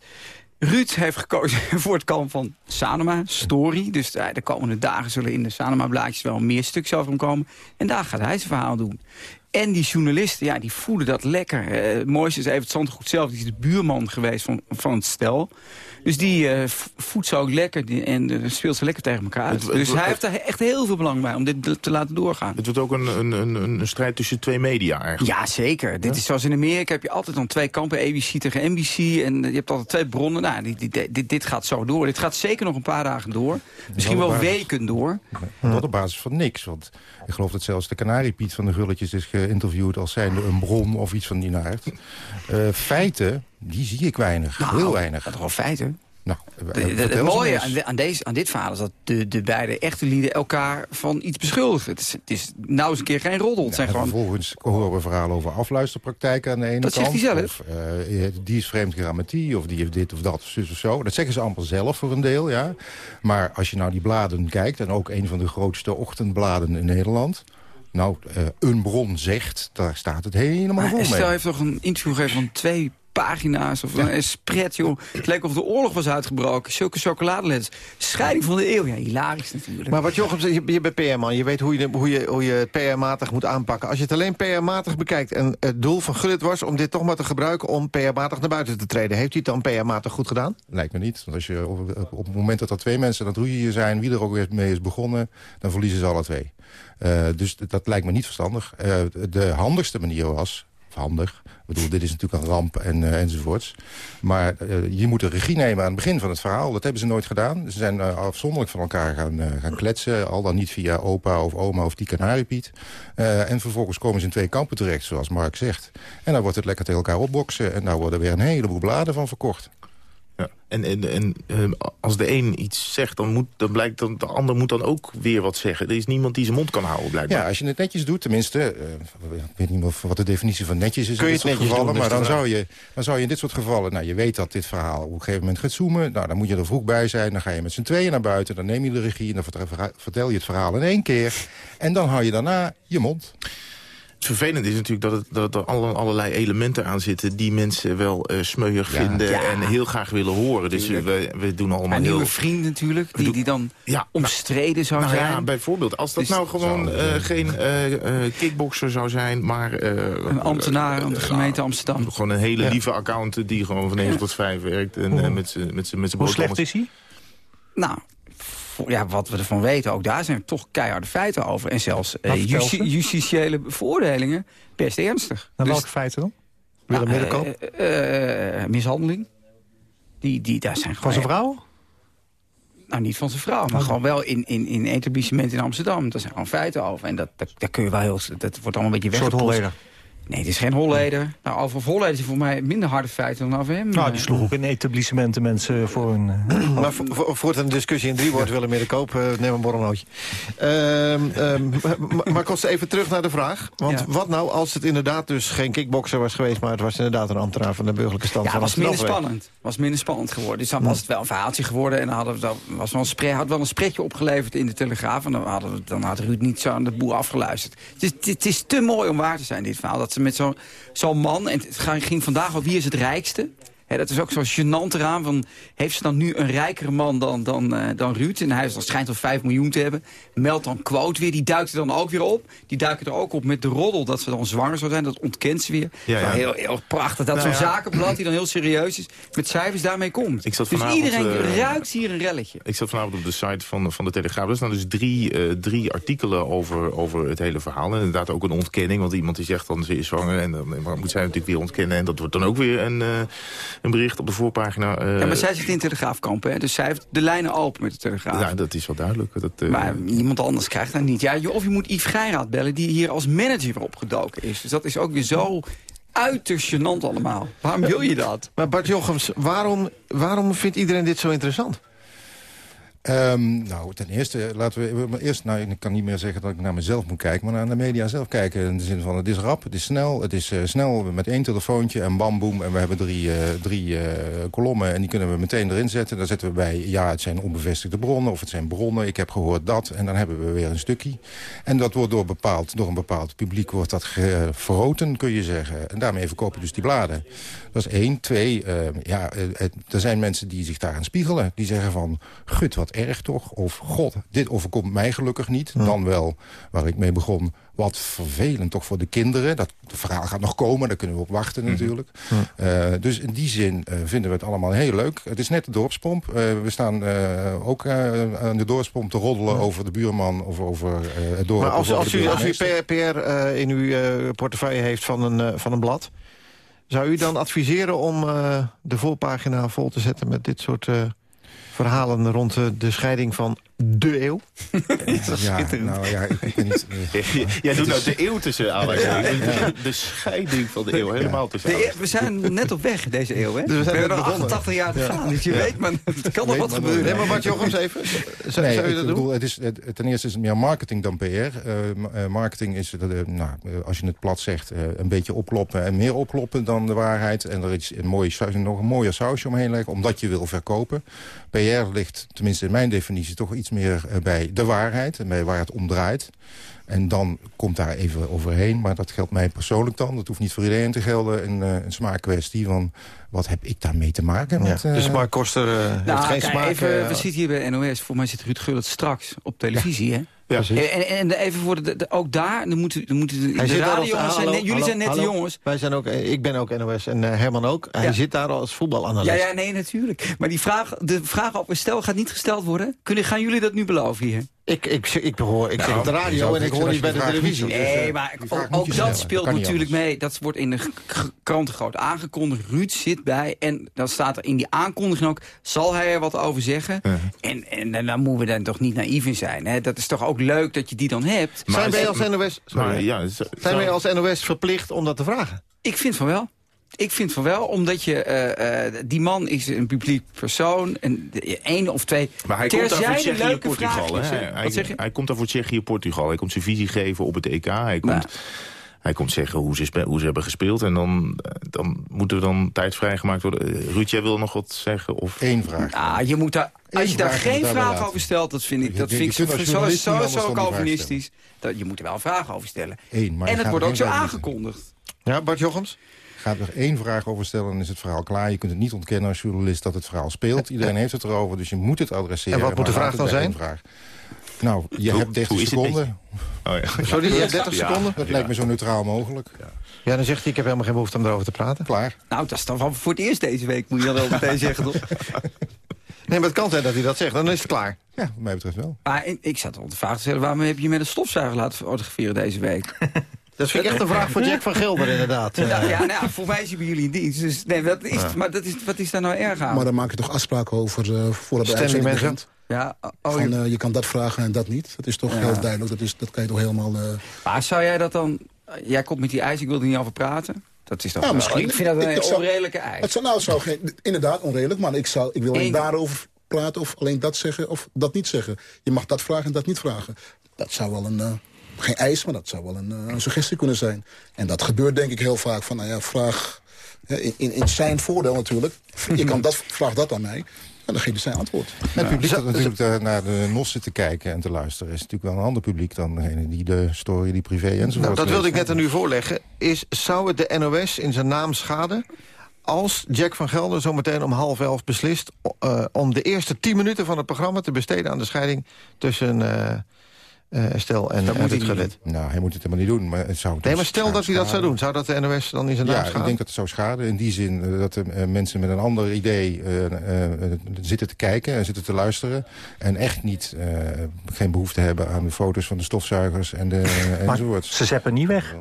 Ruud heeft gekozen voor het kamp van Sanoma, Story. Dus de komende dagen zullen in de Sanoma-blaadjes wel meer stukjes over hem komen. En daar gaat hij zijn verhaal doen. En die journalisten, ja, die voelen dat lekker. Het mooiste is even Zandgoed zelf, die is de buurman geweest van, van het stel. Dus die eh, v- voedt ze ook lekker die, en eh, speelt ze lekker tegen elkaar uit. Het- het- dus hij heeft daar echt heel veel belang bij om dit te laten doorgaan. Het wordt ook een, een, een, een strijd tussen twee media eigenlijk. Ja, zeker. Dit is zoals in Amerika heb je altijd dan twee kampen, ABC tegen NBC. En je hebt altijd twee bronnen. Nou, die, die- dit, dit gaat zo door. Dit gaat zeker nog een paar dagen door. Misschien wel weken door. Dat op basis van niks. Want ik geloof dat zelfs de kanariepiet van de Gulletjes is geïnterviewd... als zijnde een bron of iets van die naart. Eh, feiten, die zie ik weinig. Nou, heel weinig. Dat is wel feiten. Nou, eh, het mooie aan, de- aan, deze, aan dit verhaal is dat de, de beide echte lieden elkaar van iets beschuldigen. Het is, het is nou eens een keer geen roddel. Het Ja, gewoon vervolgens horen we verhalen over afluisterpraktijken aan de ene Dat kant. zegt hij zelf. Of eh, die is vreemd gegaan met die, of die heeft dit of dat, of zus of zo. Dat zeggen ze allemaal zelf voor een deel, ja. Maar als je nou die bladen kijkt, en ook een van de grootste ochtendbladen in Nederland... Nou, eh, een bron zegt, daar staat het helemaal Maar vol mee. heeft toch een interview gegeven van twee pagina's of een spread, joh. Het leek of de oorlog was uitgebroken. Zulke chocoladeletters. Scheiding van de eeuw. Ja, hilarisch natuurlijk. Maar wat Jochem zegt, je, je bent PR-man. Je weet hoe je, hoe, je, hoe je het PR-matig moet aanpakken. Als je het alleen PR-matig bekijkt... en het doel van Gullit was om dit toch maar te gebruiken... om PR-matig naar buiten te treden. Heeft hij het dan PR-matig goed gedaan? Lijkt me niet. Want als je op, op het moment dat er twee mensen aan het roeien zijn... wie er ook weer mee is begonnen, dan verliezen ze alle twee. Eh, dus dat lijkt me niet verstandig. Eh, de handigste manier was... handig, ik bedoel, dit is natuurlijk een ramp en, eh, enzovoorts. Maar eh, je moet de regie nemen aan het begin van het verhaal. Dat hebben ze nooit gedaan. Ze zijn eh, afzonderlijk van elkaar gaan, gaan kletsen. Al dan niet via opa of oma of die kanariepiet. En vervolgens komen ze in twee kampen terecht, zoals Mark zegt. En dan wordt het lekker tegen elkaar opboksen. En daar worden weer een heleboel bladen van verkocht. Ja. En, en, en eh, als de een iets zegt, dan, moet, dan blijkt dat de ander moet dan ook weer wat zeggen. Er is niemand die zijn mond kan houden, blijkbaar. Ja, als je het netjes doet, tenminste... eh, ik weet niet of, wat de definitie van netjes is Kun je in dit soort gevallen... doen, maar dan zou, je, dan zou je in dit soort gevallen... Nou, je weet dat dit verhaal op een gegeven moment gaat zoomen. Nou, dan moet je er vroeg bij zijn. Dan ga je met z'n tweeën naar buiten. Dan neem je de regie en dan vertel je het verhaal in één keer. En dan hou je daarna je mond. Het vervelende is natuurlijk dat, het, dat er alle, allerlei elementen aan zitten... die mensen wel eh smeuig Ja. vinden Ja. en heel graag willen horen. Dus we, we doen allemaal Maar heel... nieuwe vrienden natuurlijk, die, die dan Ja, omstreden zou nou zijn. ja, bijvoorbeeld. Als dat Dus- nou gewoon eh, geen eh eh, kickboxer zou zijn, maar... eh, Een ambtenaar van de gemeente Amsterdam. Gewoon een hele Ja. lieve accountant die gewoon van 9 tot 5 werkt. En eh, met z'n met z'n- met z'n Hoe slecht is hij? Nou, ja, wat we ervan weten, ook daar zijn toch keiharde feiten over. En zelfs eh, justi- justitiële veroordelingen best ernstig. Naar Dus- welke feiten dan? Nou, Willem Middelkoop? eh, eh, mishandeling. Die, die, daar zijn Van zijn vrouw? Nou, niet van zijn vrouw, maar gewoon wel in, in, in een etablissement in Amsterdam. Daar zijn gewoon feiten over. En dat, dat, daar kun je wel heel... Dat wordt allemaal een beetje Een soort weggepoetst. Holleder. Nee, het is geen Holleder. Nou, over Holleder is voor mij minder harde feiten dan over hem. Nou, die sloeg ook in etablissementen mensen voor hun... eh, Maar vo- vo- voordat een discussie in drie wordt, Willem Middenkoop, eh, neem een borrelnootje. Ehm ehm, maar- Kost, even terug naar de vraag. Want Ja. wat nou als het inderdaad dus geen kickbokser was geweest... maar het was inderdaad een ambtenaar van de burgerlijke stand Ja, van was minder spannend. Was minder spannend geworden. Dus dan was het wel een verhaaltje geworden. En dan hadden we dan was wel een spre had wel een spretje opgeleverd in de Telegraaf. En dan, hadden we, dan had Ruud niet zo aan de boer afgeluisterd. Het is, het is te mooi om waar te zijn, dit verhaal. Dat met zo'n man... En het ging vandaag over wie is het rijkste... Dat is ook zo gênant eraan. Van, heeft ze dan nu een rijkere man dan, dan, eh, dan Ruud? En hij is- dat schijnt al 5 miljoen te hebben. Meldt dan quote weer. Die duikt er dan ook weer op. Die duiken er ook op met de roddel dat ze dan zwanger zou zijn. Dat ontkent ze weer. Ja, Heel, heel prachtig dat Nou zo'n ja. zakenblad die dan heel serieus is... met cijfers daarmee komt. Ik zat dus iedereen eh, ruikt hier een relletje. Ik zat vanavond op de site van, van de Telegraaf. Er staan dus drie, eh, drie artikelen over, over het hele verhaal. En inderdaad ook een ontkenning. Want iemand die zegt dan ze is zwanger. En dan moet zij natuurlijk weer ontkennen. En dat wordt dan ook weer een, een bericht op de voorpagina. eh, ja, maar zij zit in Telegraafkamp, hè? Dus zij heeft de lijnen open met de Telegraaf. Ja, dat is wel duidelijk. Dat, eh, Maar iemand anders krijgt dat niet. Ja, of je moet Yves Geiraat bellen, die hier als manager opgedoken is. Dus dat is ook weer zo uiterst gênant allemaal. Waarom wil je dat? Maar Bart Jochems, waarom, waarom vindt iedereen dit zo interessant? Ehm, nou, ten eerste, laten we eerst, nou, ik kan niet meer zeggen dat ik naar mezelf moet kijken, maar naar de media zelf kijken. In de zin van, het is rap, het is snel, het is eh, snel met één telefoontje en bam, boem. En we hebben drie, eh, drie eh, kolommen en die kunnen we meteen erin zetten. Dan zetten we bij, ja, het zijn onbevestigde bronnen of het zijn bronnen, ik heb gehoord dat. En dan hebben we weer een stukje. En dat wordt door, bepaald, door een bepaald publiek wordt dat vergroten, kun je zeggen. En daarmee verkoop je dus die bladen. Dat is één. Twee, eh, ja, er zijn mensen die zich daaraan spiegelen. Die zeggen van, gut, wat erg toch? Of, god, dit overkomt mij gelukkig niet. Dan wel, waar ik mee begon, wat vervelend toch voor de kinderen. Dat het verhaal gaat nog komen, daar kunnen we op wachten natuurlijk. Eh, dus in die zin eh, vinden we het allemaal heel leuk. Het is net de dorpspomp. Eh, we staan ook aan de dorpspomp te roddelen over de buurman... of over het dorp. Maar als, als, de u, als u. PR, PR in uw portefeuille heeft van een, van een blad... zou u dan adviseren om de voorpagina vol te zetten... met dit soort verhalen rond eh, de scheiding van de eeuw? Ja, nou ja, ik, ben niet... Jij doet nou de eeuw tussen Alex. De, de scheiding van de eeuw helemaal tussen De- Alex. we zijn net op weg deze eeuw, hè? Dus we zijn hebben net nog begonnen. 88 jaar te Ja. gaan. Dus je Ja. weet, maar het kan nog wat maar gebeuren. Nee, maar Bart Jochems even. Zou, Nee, zou ik dat doen? bedoel, het is, het, ten eerste is het meer marketing dan PR. Eh, ma- eh, marketing is, eh, nou, eh, als je het plat zegt, eh, een beetje opkloppen en meer opkloppen dan de waarheid. En er is een mooie, saus- nog een mooier sausje omheen leggen, omdat je wil verkopen. PR ligt, tenminste in mijn definitie, toch iets meer eh, bij de waarheid en bij waar het om draait. En dan komt daar even overheen, maar dat geldt mij persoonlijk dan. Dat hoeft niet voor iedereen te gelden. Een, eh, een smaakkwestie van, wat heb ik daarmee te maken? Ja, eh, de smaakkoster eh, heeft Nou, geen kijk, smaak. even, eh, we zitten hier bij NOS. Voor mij zit Ruud Gullit straks op televisie, hè? Ja, En, en, en even voor de, de- ook daar, dan moeten, dan moeten de, Hij de zit daar als- radiojongens zijn hallo, net- jullie hallo, zijn net de hallo. jongens. Wij zijn ook, ik ben ook NOS en eh, Herman ook. Hij Ja. zit daar als voetbalanalist. Ja, ja, nee, natuurlijk. Maar die vraag, de vraag op stel gaat niet gesteld worden. Kunnen, gaan jullie dat nu beloven hier? Ik, ik, ik, hoor, ik Nou, zit op de radio en ik hoor niet bij de televisie. niet, Dus, Nee, eh, maar ook, ook dat speelt natuurlijk mee. Dat wordt in de kranten groot aangekondigd. Ruud zit bij. En dan staat er in die aankondiging ook... zal hij er wat over zeggen? En, en, en dan moeten we dan toch niet naïef in zijn. Hè? Dat is toch ook leuk dat je die dan hebt. zijn wij als NOS, sorry, Maar hè? ja, zo- zijn wij als NOS verplicht om dat te vragen? Ik vind van wel. Ik vind van wel, omdat je... eh, eh, die man is een publiek persoon. En de- één of twee... Maar hij komt daar voor terzijde Tsjechië leuke Portugal. vraagjes, hè? hè? Hij, Wat zeg je? hij komt daar voor Tsjechië Portugal. Hij komt zijn visie geven op het EK. Hij komt, Hij komt zeggen hoe ze, hoe ze hebben gespeeld. En dan, eh, dan moet er dan tijd vrijgemaakt worden. Eh, Ruud, jij wil nog wat zeggen? Of... Eén vraag. Ah, je moet daar, als Eén je daar geen vraag over stelt, dat vind ik, dat je- vind je ik zo, zo, zo, Calvinistisch. Dat, je moet er wel een vraag over stellen. Eén, maar en het wordt ook zo aangekondigd. Ja, Bart Jochems? Gaat er één vraag over stellen, dan is het verhaal klaar. Je kunt het niet ontkennen als journalist dat het verhaal speelt. Iedereen heeft het erover, dus je moet het adresseren. En wat moet de vraag dan zijn? één Vraag. Nou, je Hoe- hebt 30 hoe is het seconden. Oh, ja. Sorry, je hebt 30 Ja. seconden? Dat lijkt me zo neutraal mogelijk. Ja, dan zegt hij, ik heb helemaal geen behoefte om erover te praten. Klaar. Nou, dat is dan wel voor het eerst deze week, moet je dan wel meteen zeggen. Toch? Nee, maar het kan zijn dat hij dat zegt, dan is het klaar. Ja, wat mij betreft wel. Maar ik- zat al de vraag te stellen, waarom heb je met een stofzuiger laten fotograferen deze week? Dat vind ik echt een vraag voor Jack van Gelder, inderdaad. Ja, Eh, ja, nou, ja, volgens mij is hij bij jullie in dienst. Dus, nee, wat is, Maar dat is, wat is daar nou erg aan? Maar dan maak je toch afspraken over uh, voordat de Stanley uitzending begint. Ja, oh, Van, je- eh, je kan dat vragen en dat niet. Dat is toch Ja. heel duidelijk. Dat, is, dat kan je toch helemaal... eh, maar zou jij dat dan... Jij komt met die eis, ik wil er niet over praten. Dat is toch misschien. Ik vind dat een zou- onredelijke eis. Het zou, nou, het zou geen, inderdaad onredelijk, maar ik, zou, ik wil alleen daarover praten... of alleen dat zeggen of dat niet zeggen. Je mag dat vragen en dat niet vragen. Dat zou wel een... eh, geen eis, maar dat zou wel een, een suggestie kunnen zijn. En dat gebeurt denk ik heel vaak. Van, nou ja, vraag... In, in, in zijn voordeel natuurlijk. Je kan dat, vraag dat aan mij. En dan je zijn antwoord. Het publiek dat natuurlijk naar de NOS zit te kijken en te luisteren... is natuurlijk wel een ander publiek dan degene die de story, die privé enzovoort... Nou, dat wilde ik net aan u voorleggen. Is, zou het de NOS in zijn naam schaden... als Jack van Gelder zometeen om half elf beslist... eh, om de eerste tien minuten van het programma te besteden... aan de scheiding tussen eh eh, Estel en Dat moet Let? Nou, hij moet het helemaal niet doen. Maar het zou Nee, dus maar stel dat hij dat zou doen. Zou dat de NOS dan in zijn naam Ja, schaden? ik denk dat het zou schaden. In die zin eh, dat de eh, mensen met een ander idee eh, eh, eh, zitten te kijken en zitten te luisteren. En echt niet, eh, geen behoefte hebben aan de foto's van de stofzuigers en de Maar enzovoort. ze zeppen niet weg.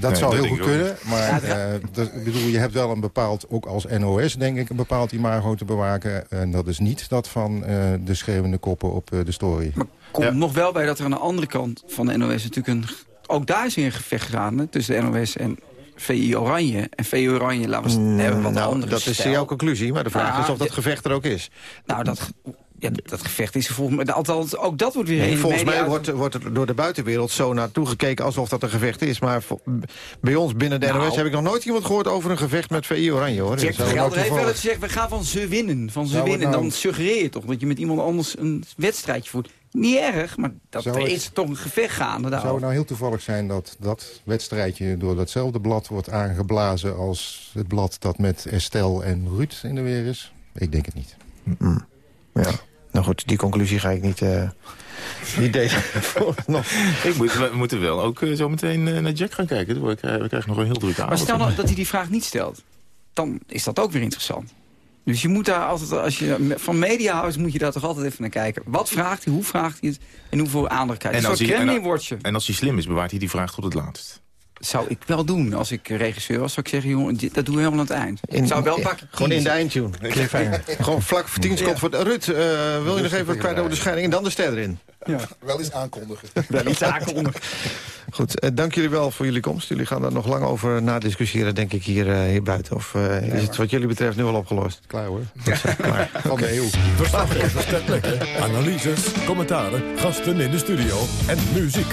Dat Nee, zou dat heel goed kunnen. Maar eh, dat, ik bedoel, je hebt wel een bepaald, ook als NOS denk ik, een bepaald imago te bewaken. En dat is niet dat van eh, de schreeuwende koppen op eh, de story. komt nog wel bij dat er aan de andere kant van de NOS natuurlijk een... Ook daar is weer een gevecht gegaan hè, tussen de NOS en VI Oranje. En VI Oranje, laten we eens hebben wat nou, andere dat is jouw conclusie. Maar de vraag is of dat gevecht er ook is. Nou, dat, ja, dat gevecht is er volgens mij... Althans, ook dat wordt weer Nee, volgens mij wordt, wordt er door de buitenwereld zo naartoe gekeken... alsof dat een gevecht is. Maar bij ons binnen de Nou. NOS heb ik nog nooit iemand gehoord... over een gevecht met VI Oranje, hoor. Jack nou Gelder heeft wel eens gezegd, we gaan van ze winnen. Van ze het winnen. nou- Dan suggereer je toch dat je met iemand anders een wedstrijdje voert. Niet erg, maar dat Zou het- is toch een gevecht gaande Zou het nou heel toevallig zijn dat dat wedstrijdje door datzelfde blad wordt aangeblazen als het blad dat met Estelle en Ruud in de weer is? Ik denk het niet. Ja. Nou goed, die conclusie ga ik niet, eh niet delen. Nog. Ik moet, we moeten wel ook eh, zo meteen eh, naar Jack gaan kijken. We krijgen, we krijgen nog een heel drukke Maar avond. stel nou dat hij die vraag niet stelt. Dan is dat ook weer interessant. Dus je moet daar altijd, als je van media houdt, moet je daar toch altijd even naar kijken. Wat vraagt hij, hoe vraagt hij het en hoeveel aandacht krijgt hij. En als hij slim is, bewaart hij die vraag tot het laatst. Zou ik wel doen. Als ik regisseur was, zou ik zeggen, jongen, dit- dat doen we helemaal aan het eind. ik zou wel keer Gewoon in de eindtune. Gewoon vlak voor 10 seconden voor... de- Ruud, eh, wil je nog even wat kwijt over de scheiding? En dan de ster erin. Wel eens aankondigen. Wel iets aankondigen. Goed, eh, dank jullie wel voor jullie komst. Jullie gaan daar nog lang over nadiscussiëren, denk ik, hier, eh, hier buiten. Of eh, is het wat jullie betreft nu al opgelost? Klaar hoor. Klaar. Van de eeuw. Verslaggevers ter plekke, analyses, commentaren, gasten in de studio en muziek.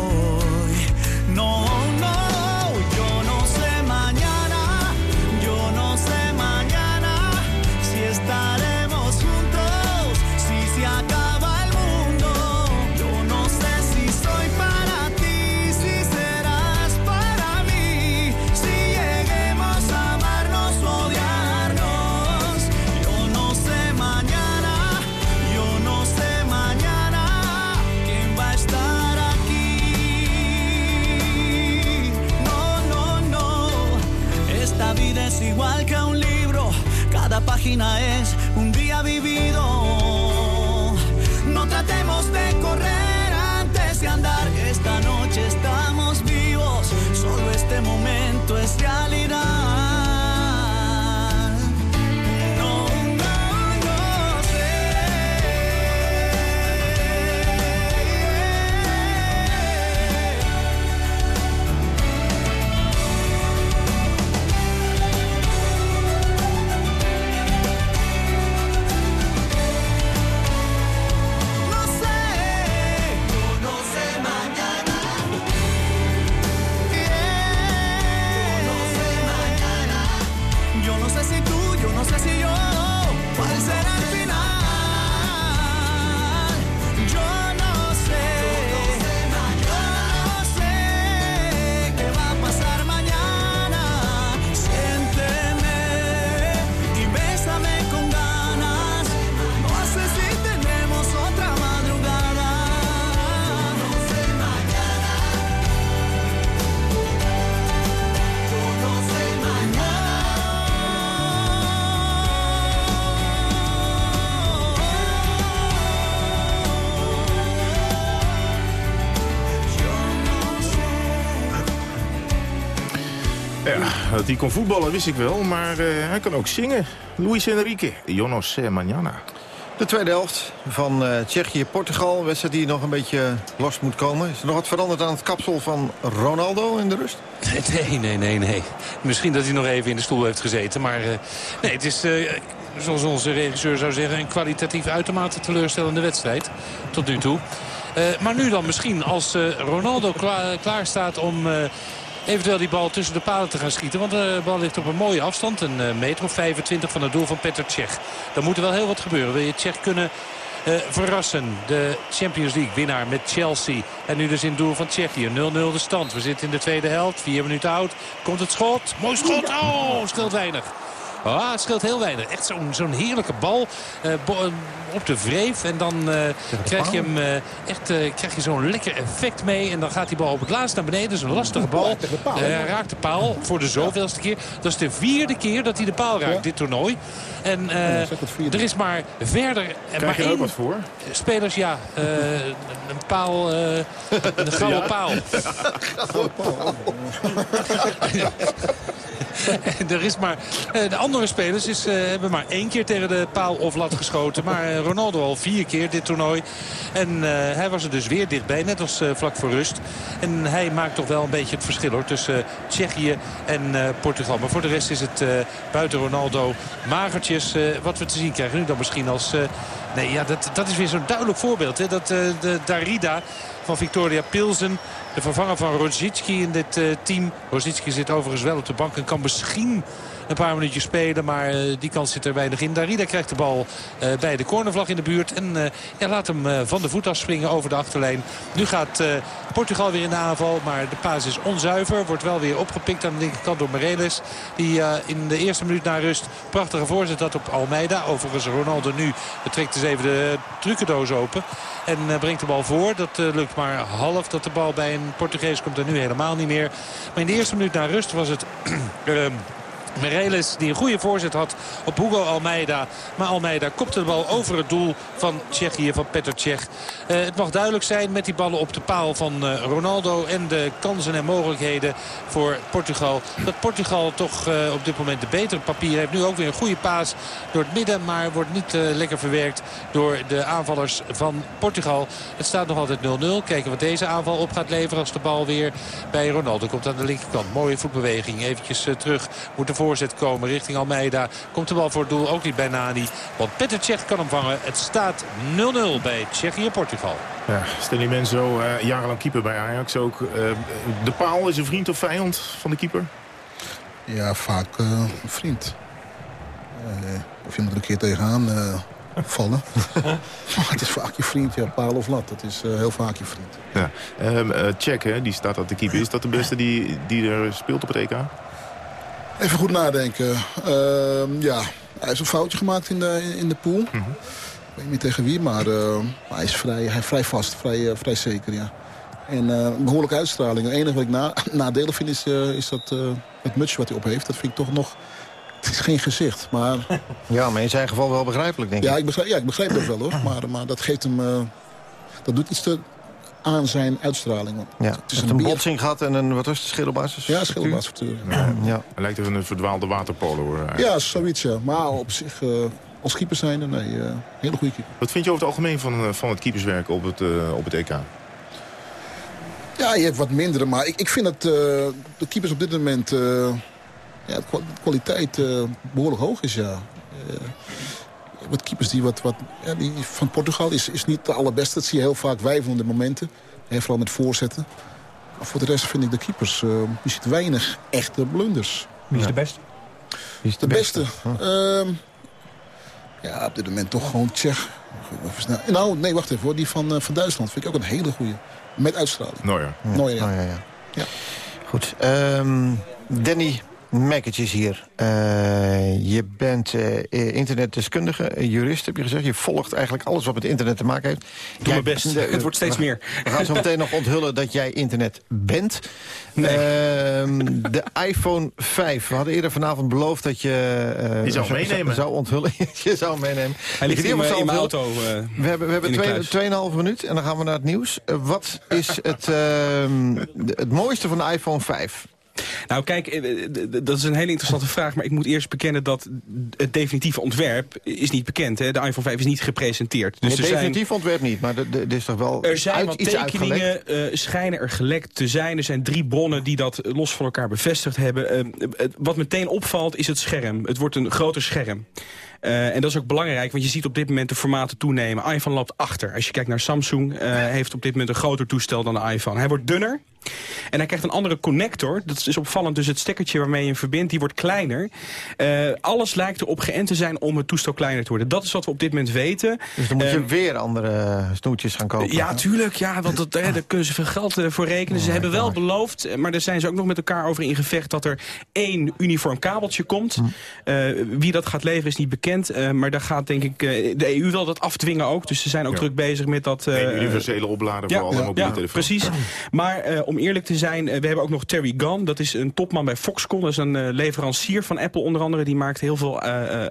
Hij kon voetballen wist ik wel, maar eh, hij kan ook zingen. Luis Enrique, Jonas Mañana. De tweede helft van eh, Tsjechië-Portugal. Wedstrijd die nog een beetje los moet komen. Is er nog wat veranderd aan het kapsel van Ronaldo in de rust? Nee, nee, nee, nee. Misschien dat hij nog even in de stoel heeft gezeten. Maar eh, nee, het is, eh, zoals onze regisseur zou zeggen... een kwalitatief uitermate teleurstellende wedstrijd. Tot nu toe. Eh, maar nu dan misschien als eh, Ronaldo klaar, klaar staat om... Eventueel die bal tussen de palen te gaan schieten. Want de bal ligt op een mooie afstand. Een eh, meter of 25 van het doel van Petr Cech. Dan moet er wel heel wat gebeuren. Wil je Cech kunnen eh, verrassen. De Champions League winnaar met Chelsea. En nu dus in het doel van Tsjechië. 0-0 de stand. We zitten in de tweede helft. Vier minuten oud. Komt het schot. Mooi schot. Oh, scheelt weinig. Ah, het scheelt heel weinig. Echt zo'n zo'n heerlijke bal eh, op de wreef. En dan eh, krijg je hem eh, echt eh, krijg je zo'n lekker effect mee. En dan gaat die bal op het laatst naar beneden. Dat is een lastige bal. Hij raakt de paal voor de zoveelste keer. Dat is de vierde keer dat hij de paal raakt, dit toernooi. En er is maar verder... Krijg maar je ook één wat voor? spelers, ja. een paal, een gouden paal. er is maar, de andere spelers is, hebben maar één keer tegen de paal of lat geschoten. Maar Ronaldo al vier keer dit toernooi. En eh, hij was er dus weer dichtbij, net als eh, vlak voor rust. En hij maakt toch wel een beetje het verschil hoor, tussen eh, Tsjechië en eh, Portugal. Maar voor de rest is het eh, buiten Ronaldo magertjes eh, wat we te zien krijgen. Nu dan misschien als... eh, nee, ja, dat, dat is weer zo'n duidelijk voorbeeld. Hè, dat eh, de Darida van Victoria Pilsen. De vervanger van Rosicki in dit eh, team. Rosicki zit overigens wel op de bank en kan misschien een paar minuutjes spelen. Maar eh, die kans zit er weinig in. Darida krijgt de bal eh, bij de cornervlag in de buurt. En eh, ja, laat hem van de voet afspringen over de achterlijn. Nu gaat Portugal weer in de aanval. Maar de paas is onzuiver. Wordt wel weer opgepikt aan de linkerkant door Moreles. Die in de eerste minuut na rust prachtige voorzet had op Almeida. Overigens Ronaldo nu trekt dus even de trucendoos open. En brengt de bal voor. Dat lukt maar half. Dat de bal bij een Portugees komt er nu helemaal niet meer. Maar in de eerste minuut na rust was het... Mereles die een goede voorzet had op Hugo Almeida. Maar Almeida kopte de bal over het doel van Tsjechië, van Petr Cech. Eh, het mag duidelijk zijn met die ballen op de paal van eh, Ronaldo... en de kansen en mogelijkheden voor Portugal. Dat Portugal toch eh, op dit moment de betere papier heeft. Nu ook weer een goede paas door het midden... maar wordt niet lekker verwerkt door de aanvallers van Portugal. Het staat nog altijd 0-0. Kijken wat deze aanval op gaat leveren als de bal weer bij Ronaldo komt aan de linkerkant. Mooie voetbeweging. Eventjes terug. Moet de voorzet komen richting Almeida. Komt de bal voor het doel. Ook niet bij Nani. Want Petr Cech kan hem vangen. Het staat 0-0 bij Tsjechië-Portugal. Ja, Stanley Menzo, eh, jarenlang keeper bij Ajax ook. Eh, de paal is een vriend of vijand van de keeper? Ja, vaak eh, een vriend. Eh, of je moet er een keer tegenaan eh, vallen. maar het is vaak je vriend, ja, paal of lat. Het is eh, heel vaak je vriend. Ja. Ehm eh, Check, hè, die staat aan de keeper. Is dat de beste die, die er speelt op het EK? Even goed nadenken. Ehm, ja, hij heeft een foutje gemaakt in de, in de pool. Ik weet niet tegen wie, maar, eh, maar hij is vrij, hij is vrij vast, vrij, eh, vrij zeker, ja. En eh, een behoorlijke uitstraling. Het enige wat ik na, nadelig vind is, eh, is dat eh, het mutsje wat hij op heeft. Dat vind ik toch nog... Het is geen gezicht, maar... Ja, maar in zijn geval wel begrijpelijk, denk ik. Ja, ik begrijp, ja, ik begrijp dat wel, hoor. Maar, maar dat geeft hem... eh, dat doet iets te, aan zijn uitstraling. Ja, Het het is een een botsing gehad en een, wat was het, schilderbasis? Ja, schilderbaasfactuur. Ja. Hij lijkt even een verdwaalde waterpolo. hoor, eigenlijk. Ja, zoiets, ja. Maar op zich, eh, als keeper zijn, nee, eh, hele goede keeper. Wat vind je over het algemeen van, eh, van het keeperswerk op het, eh, op het EK? Ja, je hebt wat mindere, maar ik, ik vind dat eh, de keepers op dit moment... eh, ja, de kwa- de kwaliteit eh, behoorlijk hoog is, ja. Wat keepers die wat... wat ja, die van Portugal is, is niet de allerbeste. Dat zie je heel vaak wijvelende momenten. En vooral met voorzetten. Maar voor de rest vind ik de keepers... eh, je ziet weinig echte blunders. Wie is de beste? Wie is De beste? Ehm, ja, op dit moment toch gewoon Tsjech. Nou, nee, wacht even hoor. Die van, eh, van Duitsland vind ik ook een hele goede. Met uitstraling. Neuer, ja. Ja, ja. Ja. Goed. ehm, Danny Is hier. Eh, je bent eh, internetdeskundige, eh, jurist heb je gezegd. Je volgt eigenlijk alles wat met internet te maken heeft. Doe mijn best. Het wordt steeds we- meer. We gaan zo meteen nog onthullen dat jij internet bent. Ehm, de iPhone 5. We hadden eerder vanavond beloofd dat je... eh, Die zou meenemen. Zou onthullen. je zou meenemen. Hij ligt Ik in in mijn auto. eh, We hebben, we hebben twee- tweeënhalve minuut en dan gaan we naar het nieuws. Eh, wat is het, ehm, het mooiste van de iPhone 5? Nou kijk, eh, d- dat is een hele interessante vraag. Maar ik moet eerst bekennen dat het definitieve ontwerp is niet bekend. Hè. De iPhone 5 is niet gepresenteerd. Dus het zijn, definitief ontwerp niet, maar er is toch wel er zijn uit, wat iets uitgelekt? tekeningen, eh, schijnen er gelekt te zijn. Er zijn drie bronnen die dat los van elkaar bevestigd hebben. Eh, eh, wat meteen opvalt is het scherm. Het wordt een groter scherm. Eh, en dat is ook belangrijk, want je ziet op dit moment de formaten toenemen. iPhone loopt achter. Als je kijkt naar Samsung, eh, heeft op dit moment een groter toestel dan de iPhone. Hij wordt dunner. En hij krijgt een andere connector. Dat is opvallend. Dus het stekkertje waarmee je hem verbindt, die wordt kleiner. Eh, alles lijkt erop geënt te zijn om het toestel kleiner te worden. Dat is wat we op dit moment weten. Dus dan moet je Ehm, weer andere snoetjes gaan kopen. ja, tuurlijk. Ja, want dat, eh, daar kunnen ze veel geld eh, voor rekenen. Ze hebben wel beloofd, eh, maar daar zijn ze ook nog met elkaar over in gevecht... dat er één uniform kabeltje komt. Eh, wie dat gaat leveren is niet bekend. eh, maar daar gaat denk ik... eh, de EU wil dat afdwingen ook. Dus ze zijn ook Ja. druk bezig met dat... eh, Een universele oplader ja, voor alle mobiele ja, telefoons. precies. Maar eh, om eerlijk te zijn, eh, we hebben ook nog Terry Gunn. Dat is een topman bij Foxconn. Dat is een eh, leverancier van Apple onder andere. Die maakt heel veel eh,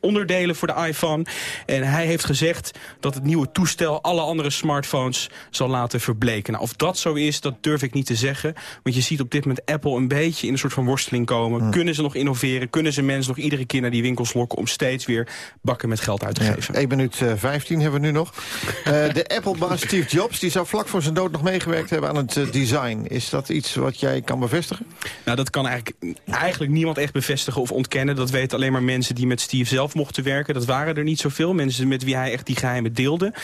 onderdelen voor de iPhone. En hij heeft gezegd dat het nieuwe toestel alle andere smartphones zal laten verbleken. Nou, of dat zo is, dat durf ik niet te zeggen. Want je ziet op dit moment Apple een beetje in een soort van worsteling komen. Kunnen ze nog innoveren? Kunnen ze mensen nog iedere keer naar die winkels lokken... om steeds weer bakken met geld uit te Ja, geven? 1 minuut eh, 15 hebben we nu nog. De Apple-baas Steve Jobs die zou vlak voor zijn dood nog meegewerkt hebben aan het design. Is dat iets wat jij kan bevestigen? Nou, dat kan eigenlijk, eigenlijk niemand echt bevestigen of ontkennen. Dat weten alleen maar mensen die met Steve zelf mochten werken. Dat waren er niet zoveel, mensen met wie hij echt die geheimen deelde.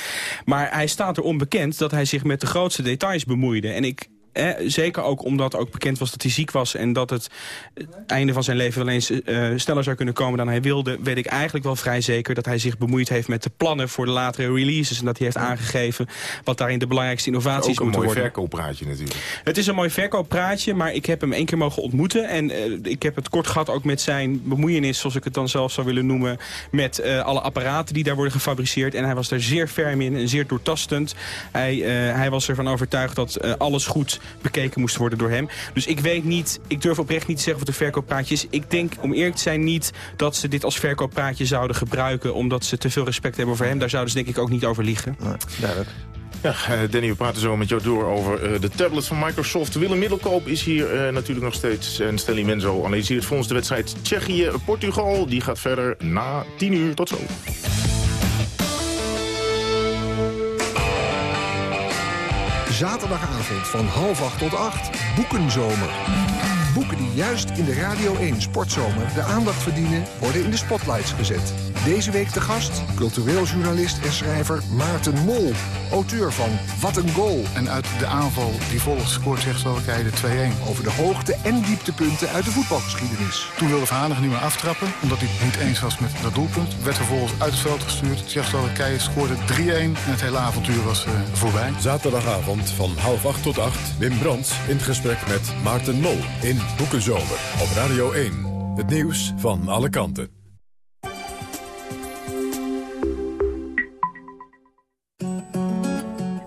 Maar hij staat er onbekend dat hij zich met de grootste details bemoeide. En ik... Eh, zeker ook omdat ook bekend was dat hij ziek was... en dat het einde van zijn leven wel eens eh, sneller zou kunnen komen dan hij wilde... weet ik eigenlijk wel vrij zeker dat hij zich bemoeid heeft met de plannen... voor de latere releases en dat hij heeft aangegeven... wat daarin de belangrijkste innovaties Ook een moeten mooi worden. verkooppraatje natuurlijk. Het is een mooi verkooppraatje, maar ik heb hem één keer mogen ontmoeten. En eh, ik heb het kort gehad ook met zijn bemoeienis, zoals ik het dan zelf zou willen noemen... met eh, alle apparaten die daar worden gefabriceerd. En hij was daar zeer ferm in en zeer doortastend. Hij, eh, hij was ervan overtuigd dat eh, alles goed bekeken moest worden door hem. Dus ik weet niet, ik durf oprecht niet te zeggen of het een verkooppraatje is. Ik denk, om eerlijk te zijn, niet dat ze dit als verkooppraatje zouden gebruiken... omdat ze te veel respect hebben voor hem. Daar zouden ze denk ik ook niet over liegen. duidelijk. Ja, eh, Danny, we praten zo met jou door over eh, de tablets van Microsoft. Willem Middelkoop is hier eh, natuurlijk nog steeds. En Stanley Menzo analyseert voor ons de wedstrijd Tsjechië-Portugal. Die gaat verder na 10 uur. Tot zo. Zaterdagavond van half acht tot acht. Boekenzomer. Boeken die juist in de Radio 1 Sportzomer de aandacht verdienen... worden in de spotlights gezet. Deze week te gast cultureel journalist en schrijver Maarten Mol. Auteur van Wat een Goal. En uit de aanval die volgt scoort Tsjechoslowakije de 2-1. Over de hoogte- en dieptepunten uit de voetbalgeschiedenis. Toen wilde Verhanig niet meer aftrappen, omdat hij het niet eens was met dat doelpunt. Werd vervolgens uit het veld gestuurd. Tsjechoslowakije scoorde 3-1 en het hele avontuur was eh, voorbij. Zaterdagavond van half acht tot acht. Wim Brands in gesprek met Maarten Mol in Boekenzomer op Radio 1. Het nieuws van alle kanten.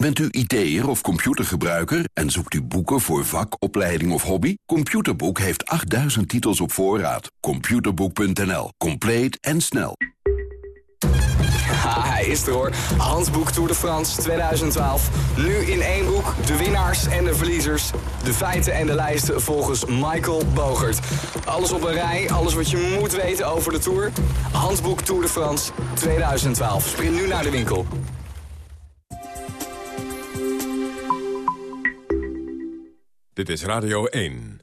Bent u IT'er of computergebruiker en zoekt u boeken voor vak, opleiding of hobby? Computerboek heeft 8000 titels op voorraad. Computerboek.nl. Compleet en snel. Ha, hij is er hoor. Handboek Tour de France 2012. Nu in één boek de winnaars en de verliezers. De feiten en de lijsten volgens Michael Bogert. Alles op een rij, alles wat je moet weten over de Tour. Handboek Tour de France 2012. Sprint nu naar de winkel. Dit is Radio 1.